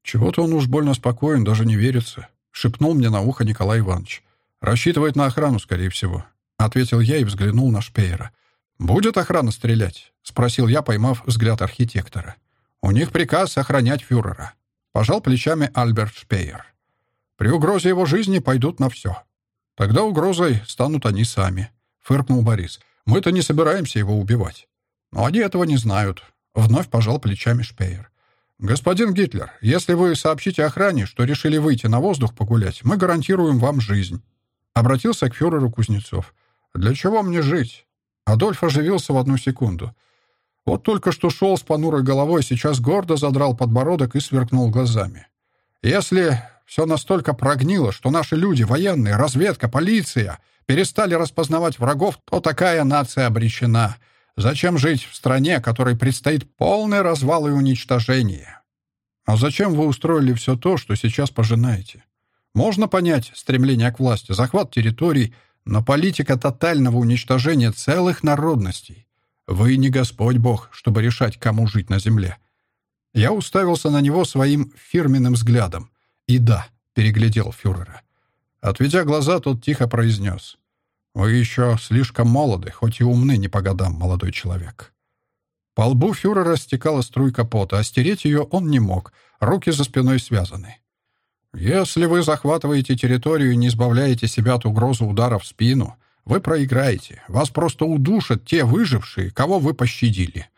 Чего-то он уж больно спокоен, даже не верится. Шепнул мне на ухо Николай Иванович. Рассчитывает на охрану, скорее всего. Ответил я и взглянул на Шпеера. «Будет охрана стрелять?» — спросил я, поймав взгляд архитектора. «У них приказ охранять фюрера». Пожал плечами Альберт Шпеер. «При угрозе его жизни пойдут на все. Тогда угрозой станут они сами», — фыркнул Борис. «Мы-то не собираемся его убивать». «Но они этого не знают», — вновь пожал плечами Шпеер. «Господин Гитлер, если вы сообщите охране, что решили выйти на воздух погулять, мы гарантируем вам жизнь». Обратился к фюреру Кузнецов. «Для чего мне жить?» Адольф оживился в одну секунду. Вот только что шел с понурой головой, сейчас гордо задрал подбородок и сверкнул глазами. «Если все настолько прогнило, что наши люди, военные, разведка, полиция, перестали распознавать врагов, то такая нация обречена. Зачем жить в стране, которой предстоит полный развал и уничтожение? А зачем вы устроили все то, что сейчас пожинаете? Можно понять стремление к власти, захват территорий, но политика тотального уничтожения целых народностей. Вы не Господь Бог, чтобы решать, кому жить на земле. Я уставился на него своим фирменным взглядом. И да, переглядел фюрера. Отведя глаза, тот тихо произнес. «Вы еще слишком молоды, хоть и умны не по годам, молодой человек». По лбу фюрера стекала струйка пота, а стереть ее он не мог, руки за спиной связаны. «Если вы захватываете территорию и не избавляете себя от угрозы удара в спину, вы проиграете. Вас просто удушат те выжившие, кого вы пощадили.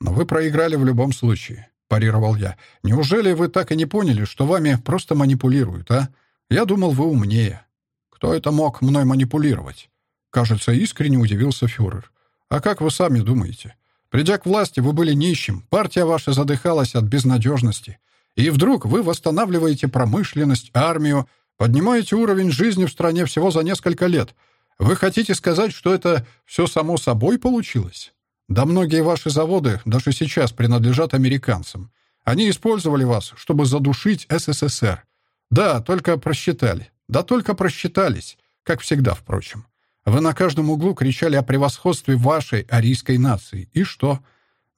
Но вы проиграли в любом случае», — парировал я. «Неужели вы так и не поняли, что вами просто манипулируют, а? Я думал, вы умнее. Кто это мог мной манипулировать? Кажется, искренне удивился фюрер. А как вы сами думаете? Придя к власти, вы были нищим, партия ваша задыхалась от безнадежности. И вдруг вы восстанавливаете промышленность, армию, поднимаете уровень жизни в стране всего за несколько лет. Вы хотите сказать, что это все само собой получилось? Да многие ваши заводы даже сейчас принадлежат американцам. Они использовали вас, чтобы задушить СССР. Да, только просчитали. Да только просчитались, как всегда, впрочем. Вы на каждом углу кричали о превосходстве вашей арийской нации. И что?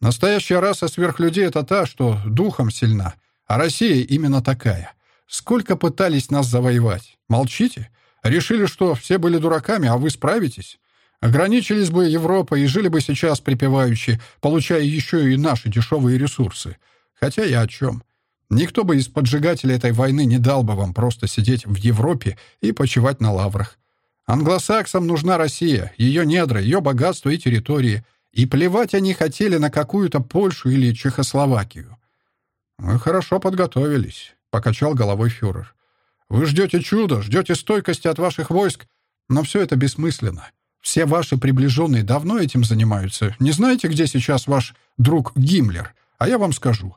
Настоящая раса сверхлюдей — это та, что духом сильна. А Россия именно такая. Сколько пытались нас завоевать? Молчите? Решили, что все были дураками, а вы справитесь? Ограничились бы Европой и жили бы сейчас припеваючи, получая еще и наши дешевые ресурсы. Хотя я о чем? Никто бы из поджигателей этой войны не дал бы вам просто сидеть в Европе и почивать на лаврах. Англосаксам нужна Россия, ее недра, ее богатство и территории. И плевать они хотели на какую-то Польшу или Чехословакию. «Вы хорошо подготовились», — покачал головой фюрер. «Вы ждете чуда, ждете стойкости от ваших войск, но все это бессмысленно. Все ваши приближенные давно этим занимаются. Не знаете, где сейчас ваш друг Гиммлер? А я вам скажу.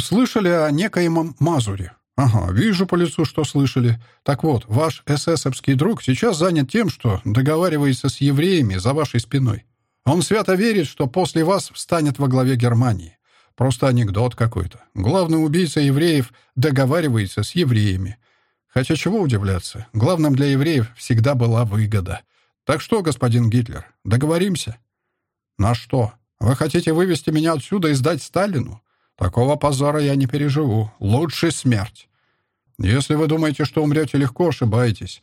Слышали о некоем Мазуре? Ага, вижу по лицу, что слышали. Так вот, ваш эсэсовский друг сейчас занят тем, что договаривается с евреями за вашей спиной. Он свято верит, что после вас встанет во главе Германии. Просто анекдот какой-то. Главный убийца евреев договаривается с евреями. Хотя чего удивляться? Главным для евреев всегда была выгода. Так что, господин Гитлер, договоримся? На что? Вы хотите вывести меня отсюда и сдать Сталину? Такого позора я не переживу. Лучше смерть. Если вы думаете, что умрете легко, ошибаетесь.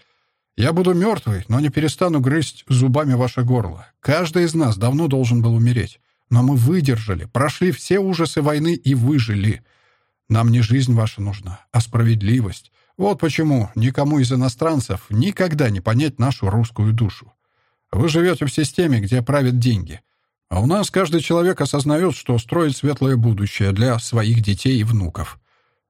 Я буду мертвый, но не перестану грызть зубами ваше горло. Каждый из нас давно должен был умереть. Но мы выдержали, прошли все ужасы войны и выжили. Нам не жизнь ваша нужна, а справедливость. Вот почему никому из иностранцев никогда не понять нашу русскую душу. Вы живете в системе, где правят деньги — а у нас каждый человек осознает, что строит светлое будущее для своих детей и внуков.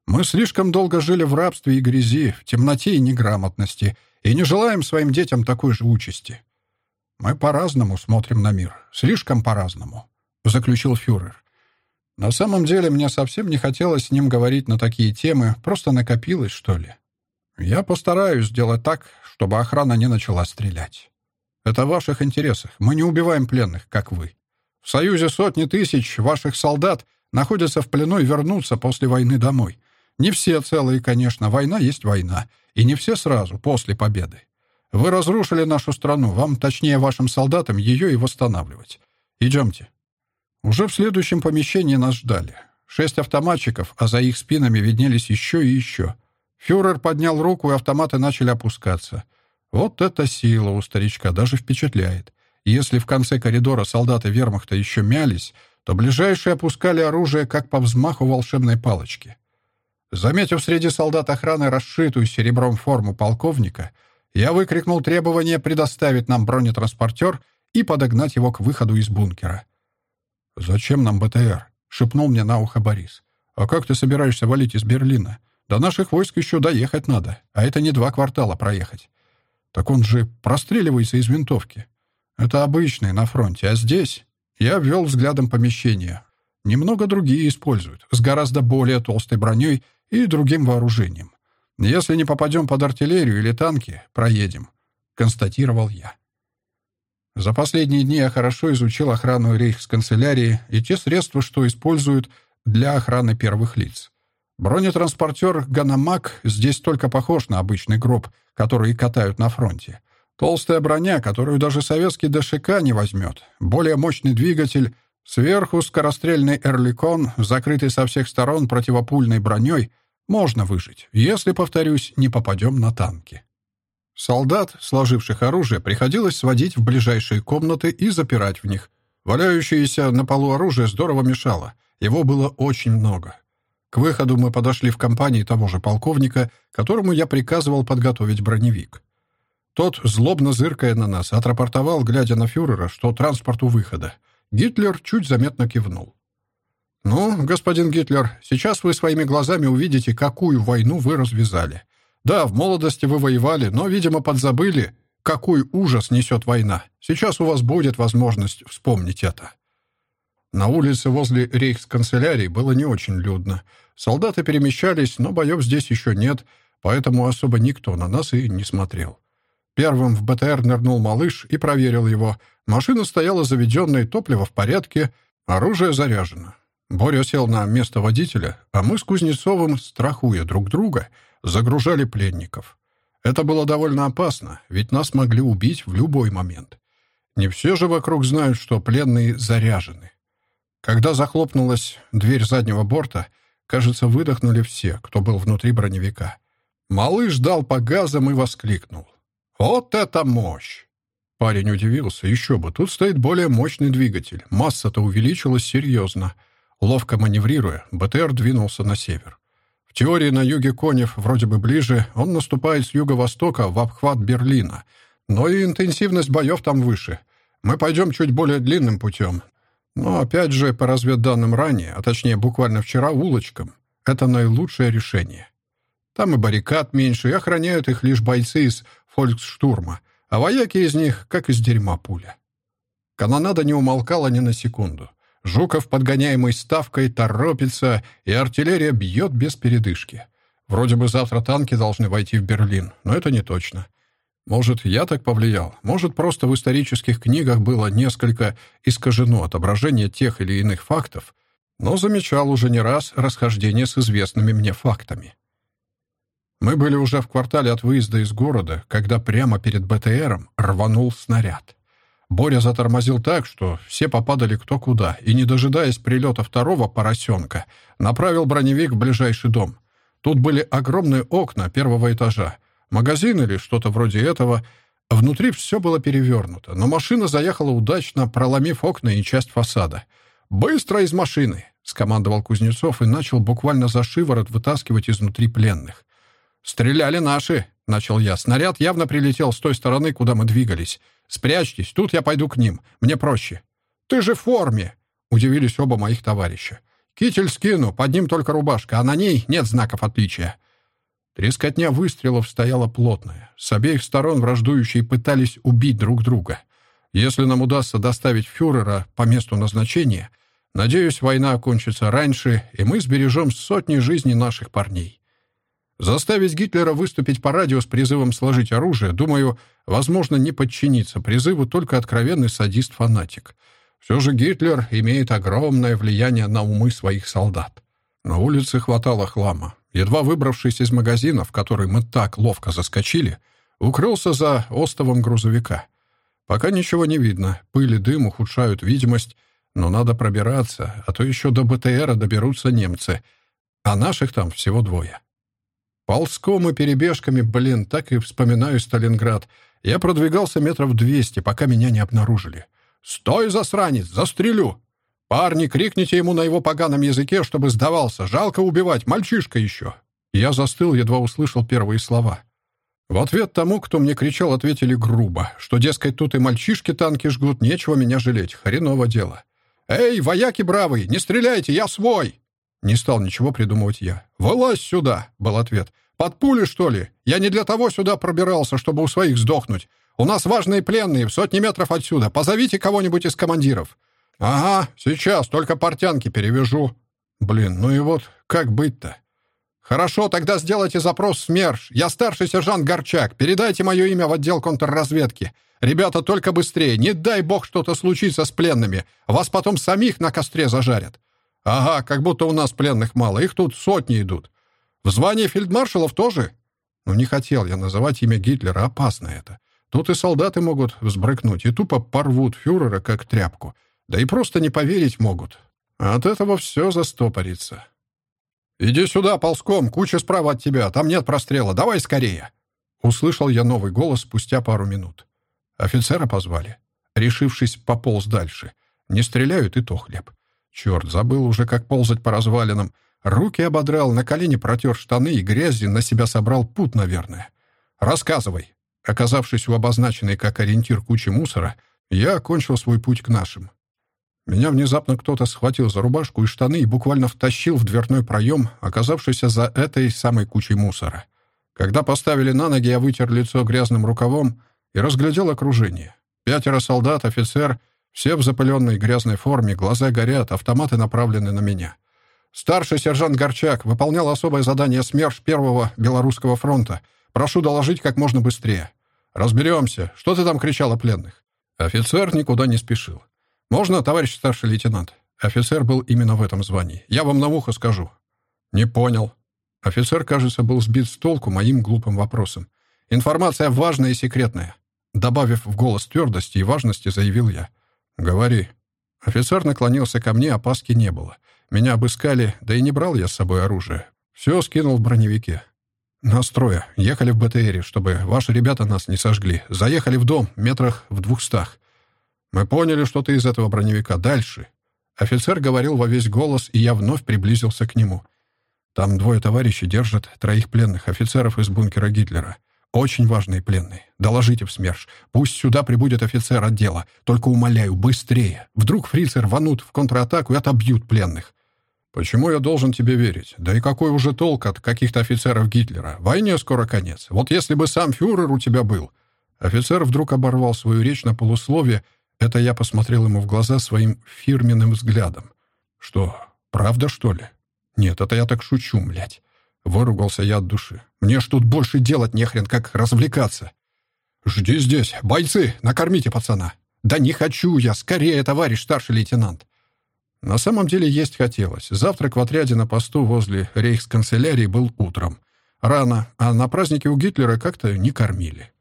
Мы слишком долго жили в рабстве и грязи, в темноте и неграмотности, и не желаем своим детям такой же участи. Мы по-разному смотрим на мир, слишком по-разному, заключил фюрер. На самом деле мне совсем не хотелось с ним говорить на такие темы, просто накопилось, что ли. Я постараюсь сделать так, чтобы охрана не начала стрелять. Это в ваших интересах. Мы не убиваем пленных, как вы. В Союзе сотни тысяч ваших солдат находятся в плену и вернутся после войны домой. Не все целые, конечно, война есть война, и не все сразу, после победы. Вы разрушили нашу страну, вам, точнее, вашим солдатам, ее и восстанавливать. Идемте». Уже в следующем помещении нас ждали. Шесть автоматчиков, а за их спинами виднелись еще и еще. Фюрер поднял руку, и автоматы начали опускаться. Вот эта сила у старичка даже впечатляет. Если в конце коридора солдаты вермахта еще мялись, то ближайшие опускали оружие, как по взмаху волшебной палочки. Заметив среди солдат охраны расшитую серебром форму полковника, я выкрикнул требование предоставить нам бронетранспортер и подогнать его к выходу из бункера. «Зачем нам БТР?» — шепнул мне на ухо Борис. «А как ты собираешься валить из Берлина? До наших войск еще доехать надо, а это не два квартала проехать. Так он же простреливается из винтовки. Это обычный на фронте, а здесь...» Я ввел взглядом помещение. Немного другие используют, с гораздо более толстой броней и другим вооружением. Если не попадем под артиллерию или танки, проедем», — констатировал я. За последние дни я хорошо изучил охрану рейхсканцелярии и те средства, что используют для охраны первых лиц. Бронетранспортер «Ганамак» здесь только похож на обычный гроб, который катают на фронте. Толстая броня, которую даже советский ДШК не возьмет. Более мощный двигатель. Сверху скорострельный «Эрликон», закрытый со всех сторон противопульной броней. Можно выжить, если, повторюсь, не попадем на танки. Солдат, сложивших оружие, приходилось сводить в ближайшие комнаты и запирать в них. Валяющееся на полу оружие здорово мешало. Его было очень много. К выходу мы подошли в компании того же полковника, которому я приказывал подготовить броневик. Тот, злобно зыркая на нас, отрапортовал, глядя на фюрера, что транспорт у выхода. Гитлер чуть заметно кивнул. «Ну, господин Гитлер, сейчас вы своими глазами увидите, какую войну вы развязали. Да, в молодости вы воевали, но, видимо, подзабыли, какой ужас несет война. Сейчас у вас будет возможность вспомнить это. На улице возле рейхсканцелярии было не очень людно. Солдаты перемещались, но боев здесь еще нет, поэтому особо никто на нас и не смотрел. Первым в БТР нырнул малыш и проверил его. Машина стояла заведенной, топливо в порядке, оружие заряжено. Боря сел на место водителя, а мы с Кузнецовым, страхуя друг друга, загружали пленников. Это было довольно опасно, ведь нас могли убить в любой момент. Не все же вокруг знают, что пленные заряжены. Когда захлопнулась дверь заднего борта, кажется, выдохнули все, кто был внутри броневика. Малыш дал по газам и воскликнул. «Вот это мощь!» Парень удивился. Еще бы, тут стоит более мощный двигатель. Масса-то увеличилась серьезно. Ловко маневрируя, БТР двинулся на север. Теории на юге Конев вроде бы ближе, он наступает с юго-востока в обхват Берлина. Но и интенсивность боев там выше. Мы пойдем чуть более длинным путем. Но опять же, по разведданным ранее, а точнее буквально вчера, улочкам, это наилучшее решение. Там и баррикад меньше, и охраняют их лишь бойцы из фольксштурма, а вояки из них, как из дерьма пуля. Канонада не умолкала ни на секунду. Жуков, подгоняемый ставкой, торопится, и артиллерия бьет без передышки. Вроде бы завтра танки должны войти в Берлин, но это не точно. Может, я так повлиял, может, просто в исторических книгах было несколько искажено отображение тех или иных фактов, но замечал уже не раз расхождение с известными мне фактами. Мы были уже в квартале от выезда из города, когда прямо перед БТРом рванул снаряд. Боря затормозил так, что все попадали кто куда, и, не дожидаясь прилета второго поросенка, направил броневик в ближайший дом. Тут были огромные окна первого этажа, магазин или что-то вроде этого. Внутри все было перевернуто, но машина заехала удачно, проломив окна и часть фасада. «Быстро из машины!» — скомандовал Кузнецов и начал буквально за шиворот вытаскивать изнутри пленных. «Стреляли наши!» — начал я. «Снаряд явно прилетел с той стороны, куда мы двигались. Спрячьтесь, тут я пойду к ним. Мне проще». «Ты же в форме!» — удивились оба моих товарища. «Китель скину, под ним только рубашка, а на ней нет знаков отличия». Трескотня выстрелов стояла плотная. С обеих сторон враждующие пытались убить друг друга. Если нам удастся доставить фюрера по месту назначения, надеюсь, война окончится раньше, и мы сбережем сотни жизней наших парней. Заставить Гитлера выступить по радио с призывом сложить оружие, думаю, возможно, не подчиниться призыву только откровенный садист-фанатик. Все же Гитлер имеет огромное влияние на умы своих солдат. На улице хватало хлама. Едва выбравшись из магазина, в который мы так ловко заскочили, укрылся за остовом грузовика. Пока ничего не видно, пыль и дым ухудшают видимость, но надо пробираться, а то еще до БТРа доберутся немцы, а наших там всего двое. Ползком и перебежками, блин, так и вспоминаю Сталинград. Я продвигался метров двести, пока меня не обнаружили. «Стой, засранец! Застрелю!» «Парни, крикните ему на его поганом языке, чтобы сдавался. Жалко убивать, мальчишка еще!» Я застыл, едва услышал первые слова. В ответ тому, кто мне кричал, ответили грубо, что, дескать, тут и мальчишки танки жгут, нечего меня жалеть, хреново дело. «Эй, вояки бравые, не стреляйте, я свой!» Не стал ничего придумывать я. «Вылазь сюда!» — был ответ. «Под пули, что ли? Я не для того сюда пробирался, чтобы у своих сдохнуть. У нас важные пленные в сотни метров отсюда. Позовите кого-нибудь из командиров». «Ага, сейчас, только портянки перевяжу». «Блин, ну и вот, как быть-то?» «Хорошо, тогда сделайте запрос в СМЕРШ. Я старший сержант Горчак. Передайте мое имя в отдел контрразведки. Ребята, только быстрее. Не дай бог что-то случится с пленными. Вас потом самих на костре зажарят». «Ага, как будто у нас пленных мало. Их тут сотни идут. В звании фельдмаршалов тоже?» Ну, не хотел я называть имя Гитлера. Опасно это. Тут и солдаты могут взбрыкнуть, и тупо порвут фюрера, как тряпку. Да и просто не поверить могут. От этого все застопорится. «Иди сюда, ползком, куча справа от тебя, там нет прострела, давай скорее!» Услышал я новый голос спустя пару минут. Офицера позвали. Решившись, пополз дальше. Не стреляют, и то хлеб. Черт, забыл уже, как ползать по развалинам. Руки ободрал, на колени протер штаны и грязи на себя собрал пут, наверное. «Рассказывай». Оказавшись у обозначенной как ориентир кучи мусора, я окончил свой путь к нашим. Меня внезапно кто-то схватил за рубашку и штаны и буквально втащил в дверной проем, оказавшийся за этой самой кучей мусора. Когда поставили на ноги, я вытер лицо грязным рукавом и разглядел окружение. Пятеро солдат, офицер, все в запыленной грязной форме, глаза горят, автоматы направлены на меня. Старший сержант Горчак выполнял особое задание СМЕРШ Первого Белорусского фронта. Прошу доложить как можно быстрее. Разберемся. Что ты там кричал о пленных? Офицер никуда не спешил. «Можно, товарищ старший лейтенант?» Офицер был именно в этом звании. «Я вам на ухо скажу». «Не понял». Офицер, кажется, был сбит с толку моим глупым вопросом. «Информация важная и секретная». Добавив в голос твердости и важности, заявил я. «Говори». Офицер наклонился ко мне, опаски не было. Меня обыскали, да и не брал я с собой оружие. Все скинул в броневике. «Настроя. Ехали в БТРе, чтобы ваши ребята нас не сожгли. Заехали в дом, метрах в двухстах. «Мы поняли, что ты из этого броневика. Дальше». Офицер говорил во весь голос, и я вновь приблизился к нему. «Там двое товарищей держат троих пленных офицеров из бункера Гитлера. Очень важные пленные. Доложите в СМЕРШ. Пусть сюда прибудет офицер отдела. Только умоляю, быстрее. Вдруг фрицы рванут в контратаку и отобьют пленных». «Почему я должен тебе верить? Да и какой уже толк от каких-то офицеров Гитлера? Войне скоро конец. Вот если бы сам фюрер у тебя был...» Офицер вдруг оборвал свою речь на полусловие это я посмотрел ему в глаза своим фирменным взглядом. «Что, правда, что ли?» «Нет, это я так шучу, млядь». Выругался я от души. «Мне ж тут больше делать нехрен, как развлекаться». «Жди здесь, бойцы, накормите пацана». «Да не хочу я, скорее, товарищ старший лейтенант». На самом деле есть хотелось. Завтрак в отряде на посту возле рейхсканцелярии был утром. Рано, а на празднике у Гитлера как-то не кормили.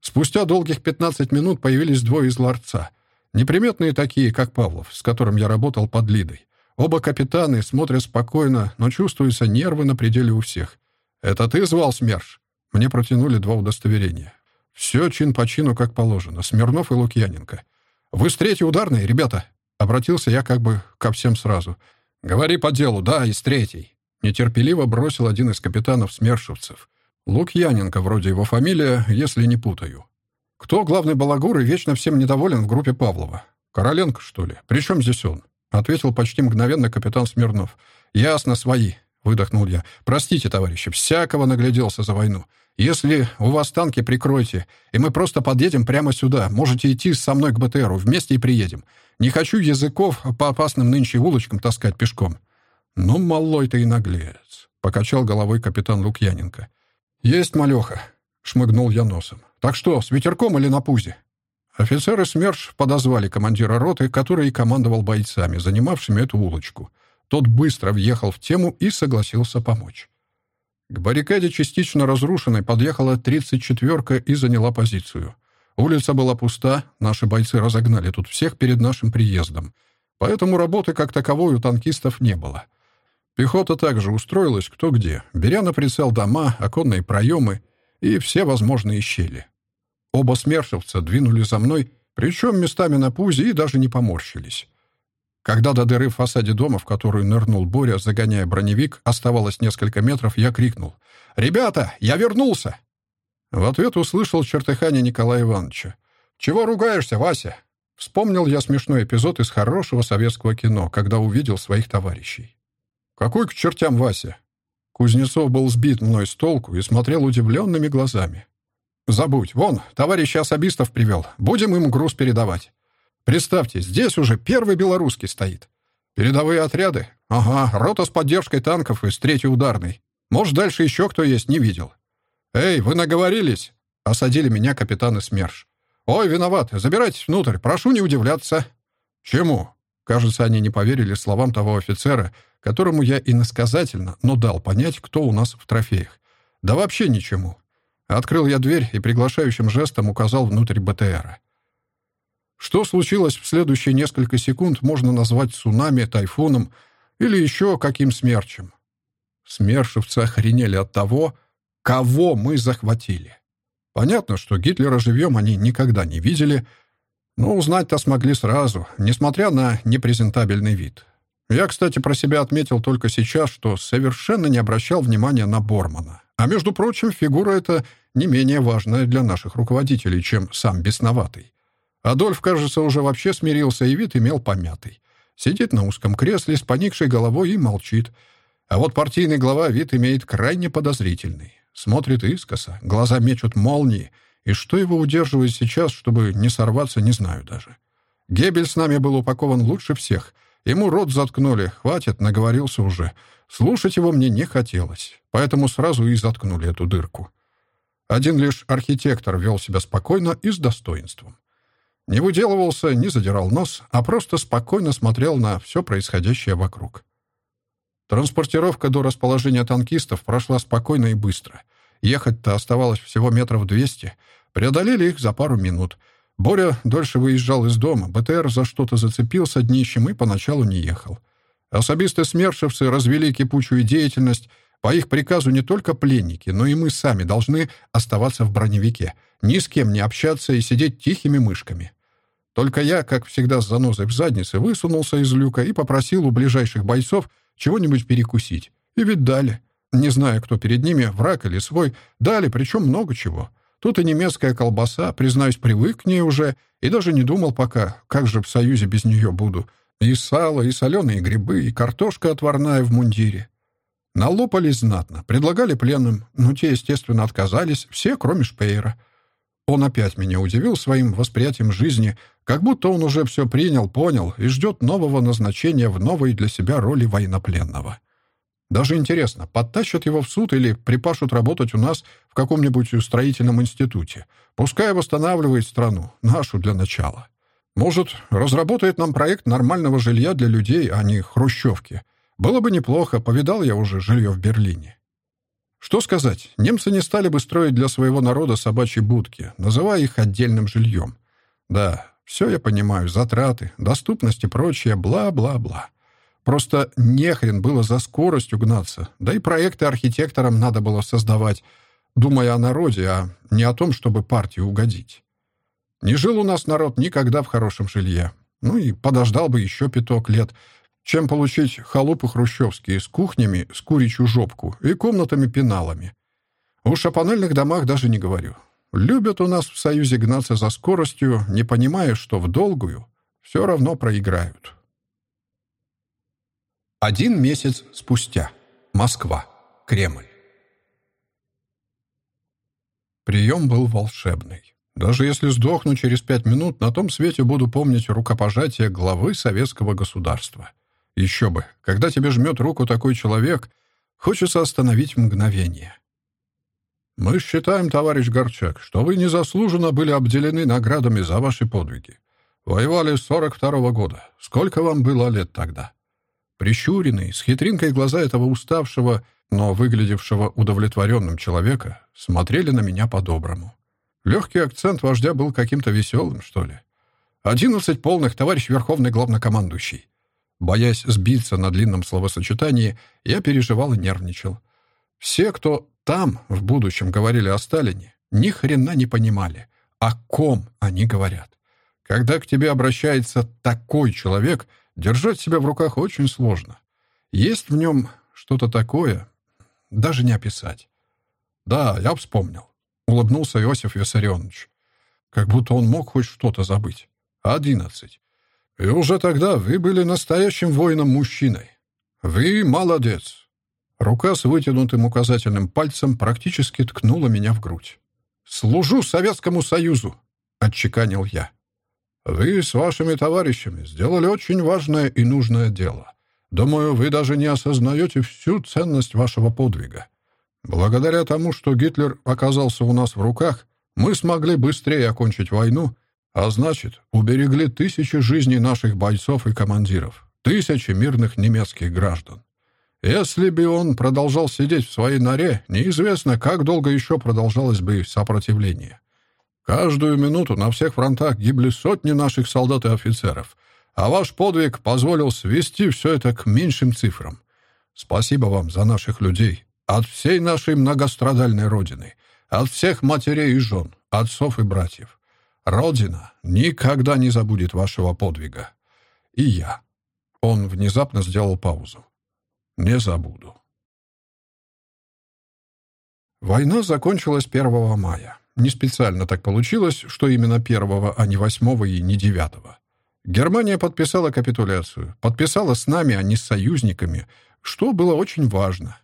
Спустя долгих 15 минут появились двое из ларца. Неприметные такие, как Павлов, с которым я работал под Лидой. Оба капитаны смотрят спокойно, но чувствуются нервы на пределе у всех. «Это ты звал СМЕРШ?» Мне протянули два удостоверения. Все чин по чину, как положено. Смирнов и Лукьяненко. «Вы с третьей ударной, ребята?» Обратился я как бы ко всем сразу. «Говори по делу, да, из третьей». Нетерпеливо бросил один из капитанов смершевцев. Лукьяненко вроде его фамилия, если не путаю. Кто главный балагур и вечно всем недоволен в группе Павлова? Короленко, что ли? При чем здесь он? Ответил почти мгновенно капитан Смирнов. Ясно, свои. Выдохнул я. Простите, товарищи, всякого нагляделся за войну. Если у вас танки, прикройте, и мы просто подъедем прямо сюда. Можете идти со мной к БТРу, вместе и приедем. Не хочу языков по опасным нынче улочкам таскать пешком. Ну, малой ты и наглец, покачал головой капитан Лукьяненко. «Есть, малеха!» — шмыгнул я носом. «Так что, с ветерком или на пузе?» Офицеры СМЕРШ подозвали командира роты, который командовал бойцами, занимавшими эту улочку. Тот быстро въехал в тему и согласился помочь. К баррикаде, частично разрушенной, подъехала 34-ка и заняла позицию. Улица была пуста, наши бойцы разогнали тут всех перед нашим приездом, поэтому работы как таковой у танкистов не было. Пехота также устроилась кто где, беря на прицел дома, оконные проемы и все возможные щели. Оба смершевца двинули за мной, причем местами на пузе и даже не поморщились. Когда до дыры в фасаде дома, в которую нырнул Боря, загоняя броневик, оставалось несколько метров, я крикнул. «Ребята, я вернулся!» В ответ услышал чертыхание Николая Ивановича. «Чего ругаешься, Вася?» Вспомнил я смешной эпизод из хорошего советского кино, когда увидел своих товарищей. «Какой к чертям Вася?» Кузнецов был сбит мной с толку и смотрел удивленными глазами. «Забудь. Вон, товарищ особистов привел. Будем им груз передавать. Представьте, здесь уже первый белорусский стоит. Передовые отряды? Ага, рота с поддержкой танков из третьей ударной. Может, дальше еще кто есть, не видел. Эй, вы наговорились?» Осадили меня капитаны СМЕРШ. «Ой, виноват. Забирайтесь внутрь. Прошу не удивляться». «Чему?» Кажется, они не поверили словам того офицера, которому я иносказательно, но дал понять, кто у нас в трофеях. Да вообще ничему. Открыл я дверь и приглашающим жестом указал внутрь БТРа. Что случилось в следующие несколько секунд, можно назвать цунами, тайфуном или еще каким смерчем. Смершевцы охренели от того, кого мы захватили. Понятно, что Гитлера живьем они никогда не видели, но узнать-то смогли сразу, несмотря на непрезентабельный вид. Я, кстати, про себя отметил только сейчас, что совершенно не обращал внимания на Бормана. А между прочим, фигура эта не менее важная для наших руководителей, чем сам бесноватый. Адольф, кажется, уже вообще смирился и вид имел помятый. Сидит на узком кресле с поникшей головой и молчит. А вот партийный глава вид имеет крайне подозрительный. Смотрит искоса, глаза мечут молнии, и что его удерживает сейчас, чтобы не сорваться, не знаю даже. Гебель с нами был упакован лучше всех. Ему рот заткнули, хватит, наговорился уже. Слушать его мне не хотелось, поэтому сразу и заткнули эту дырку. Один лишь архитектор вел себя спокойно и с достоинством. Не выделывался, не задирал нос, а просто спокойно смотрел на все происходящее вокруг. Транспортировка до расположения танкистов прошла спокойно и быстро. Ехать-то оставалось всего метров двести. Преодолели их за пару минут. Боря дольше выезжал из дома, БТР за что-то зацепился днищем и поначалу не ехал. Особисты-смершевцы развели кипучую деятельность. По их приказу не только пленники, но и мы сами должны оставаться в броневике, ни с кем не общаться и сидеть тихими мышками. Только я, как всегда с занозой в заднице, высунулся из люка и попросил у ближайших бойцов чего-нибудь перекусить. И ведь дали. Не знаю, кто перед ними, враг или свой, дали, причем много чего. Тут и немецкая колбаса, признаюсь, привык к ней уже, и даже не думал пока, как же в Союзе без нее буду. И сало, и соленые грибы, и картошка отварная в мундире. Налопались знатно, предлагали пленным, но те, естественно, отказались, все, кроме Шпейера. Он опять меня удивил своим восприятием жизни, как будто он уже все принял, понял и ждет нового назначения в новой для себя роли военнопленного. Даже интересно, подтащат его в суд или припашут работать у нас в каком-нибудь строительном институте. Пускай восстанавливает страну, нашу для начала. Может, разработает нам проект нормального жилья для людей, а не хрущевки. Было бы неплохо, повидал я уже жилье в Берлине. Что сказать, немцы не стали бы строить для своего народа собачьи будки, называя их отдельным жильем. Да, все я понимаю, затраты, доступность и прочее, бла-бла-бла. Просто нехрен было за скоростью гнаться, да и проекты архитекторам надо было создавать, думая о народе, а не о том, чтобы партии угодить. Не жил у нас народ никогда в хорошем жилье. Ну и подождал бы еще пяток лет, чем получить халупы хрущевские с кухнями, с куричью жопку и комнатами-пеналами. Уж о панельных домах даже не говорю. Любят у нас в Союзе гнаться за скоростью, не понимая, что в долгую все равно проиграют. Один месяц спустя. Москва. Кремль. Прием был волшебный. Даже если сдохну через пять минут, на том свете буду помнить рукопожатие главы советского государства. Еще бы, когда тебе жмет руку такой человек, хочется остановить мгновение. Мы считаем, товарищ Горчак, что вы незаслуженно были обделены наградами за ваши подвиги. Воевали с 42-го года. Сколько вам было лет тогда?» Прищуренные, с хитринкой глаза этого уставшего, но выглядевшего удовлетворенным человека смотрели на меня по-доброму. Легкий акцент вождя был каким-то веселым, что ли. «Одиннадцать полных, товарищ Верховный Главнокомандующий». Боясь сбиться на длинном словосочетании, я переживал и нервничал. Все, кто там в будущем говорили о Сталине, ни хрена не понимали, о ком они говорят. Когда к тебе обращается такой человек, держать себя в руках очень сложно. Есть в нем что-то такое, даже не описать. Да, я вспомнил. Улыбнулся Иосиф Виссарионович. Как будто он мог хоть что-то забыть. Одиннадцать. И уже тогда вы были настоящим воином-мужчиной. Вы молодец. Рука с вытянутым указательным пальцем практически ткнула меня в грудь. «Служу Советскому Союзу!» — отчеканил я. Вы с вашими товарищами сделали очень важное и нужное дело. Думаю, вы даже не осознаете всю ценность вашего подвига. Благодаря тому, что Гитлер оказался у нас в руках, мы смогли быстрее окончить войну, а значит, уберегли тысячи жизней наших бойцов и командиров, тысячи мирных немецких граждан. Если бы он продолжал сидеть в своей норе, неизвестно, как долго еще продолжалось бы сопротивление. Каждую минуту на всех фронтах гибли сотни наших солдат и офицеров, а ваш подвиг позволил свести все это к меньшим цифрам. Спасибо вам за наших людей, от всей нашей многострадальной Родины, от всех матерей и жен, отцов и братьев. Родина никогда не забудет вашего подвига. И я. Он внезапно сделал паузу. Не забуду. Война закончилась 1 мая. Не специально так получилось, что именно первого, а не восьмого и не девятого. Германия подписала капитуляцию. Подписала с нами, а не с союзниками, что было очень важно.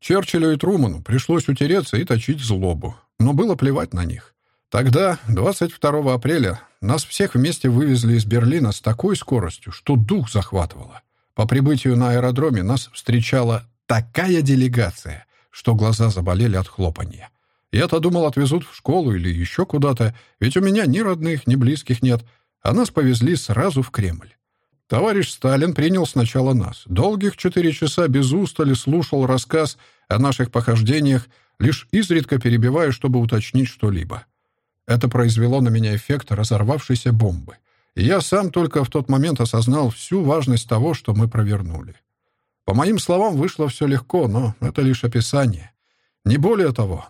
Черчиллю и Труману пришлось утереться и точить злобу. Но было плевать на них. Тогда, 22 апреля, нас всех вместе вывезли из Берлина с такой скоростью, что дух захватывало. По прибытию на аэродроме нас встречала такая делегация, что глаза заболели от хлопанья. Я-то думал, отвезут в школу или еще куда-то, ведь у меня ни родных, ни близких нет, а нас повезли сразу в Кремль. Товарищ Сталин принял сначала нас. Долгих четыре часа без устали слушал рассказ о наших похождениях, лишь изредка перебивая, чтобы уточнить что-либо. Это произвело на меня эффект разорвавшейся бомбы. И я сам только в тот момент осознал всю важность того, что мы провернули. По моим словам, вышло все легко, но это лишь описание. Не более того,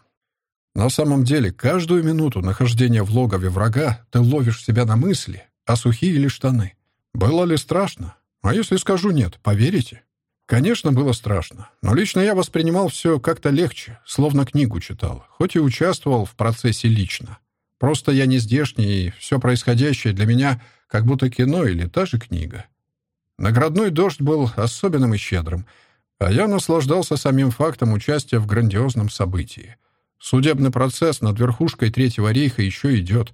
на самом деле, каждую минуту нахождения в логове врага ты ловишь себя на мысли, а сухие ли штаны. Было ли страшно? А если скажу нет, поверите? Конечно, было страшно, но лично я воспринимал все как-то легче, словно книгу читал, хоть и участвовал в процессе лично. Просто я не здешний, и все происходящее для меня как будто кино или та же книга. Наградной дождь был особенным и щедрым, а я наслаждался самим фактом участия в грандиозном событии — Судебный процесс над верхушкой Третьего рейха еще идет.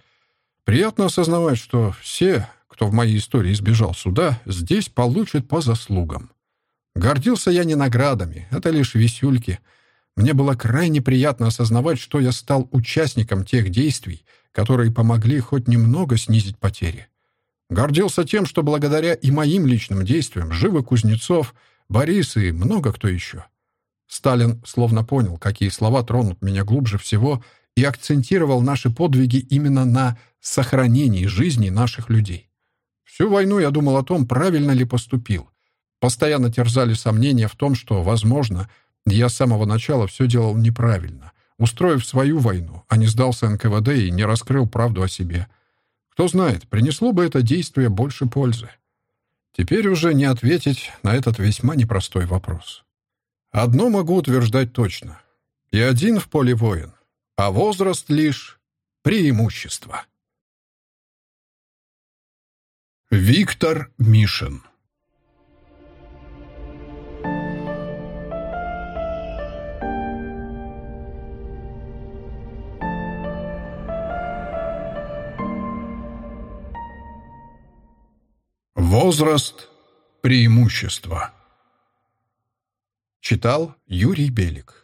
Приятно осознавать, что все, кто в моей истории избежал суда, здесь получат по заслугам. Гордился я не наградами, это лишь висюльки. Мне было крайне приятно осознавать, что я стал участником тех действий, которые помогли хоть немного снизить потери. Гордился тем, что благодаря и моим личным действиям живы Кузнецов, Борис и много кто еще. Сталин словно понял, какие слова тронут меня глубже всего, и акцентировал наши подвиги именно на сохранении жизни наших людей. Всю войну я думал о том, правильно ли поступил. Постоянно терзали сомнения в том, что, возможно, я с самого начала все делал неправильно, устроив свою войну, а не сдался НКВД и не раскрыл правду о себе. Кто знает, принесло бы это действие больше пользы. Теперь уже не ответить на этот весьма непростой вопрос. Одно могу утверждать точно. И один в поле воин, а возраст лишь преимущество. Виктор Мишин Возраст – преимущество. Читал Юрий Белик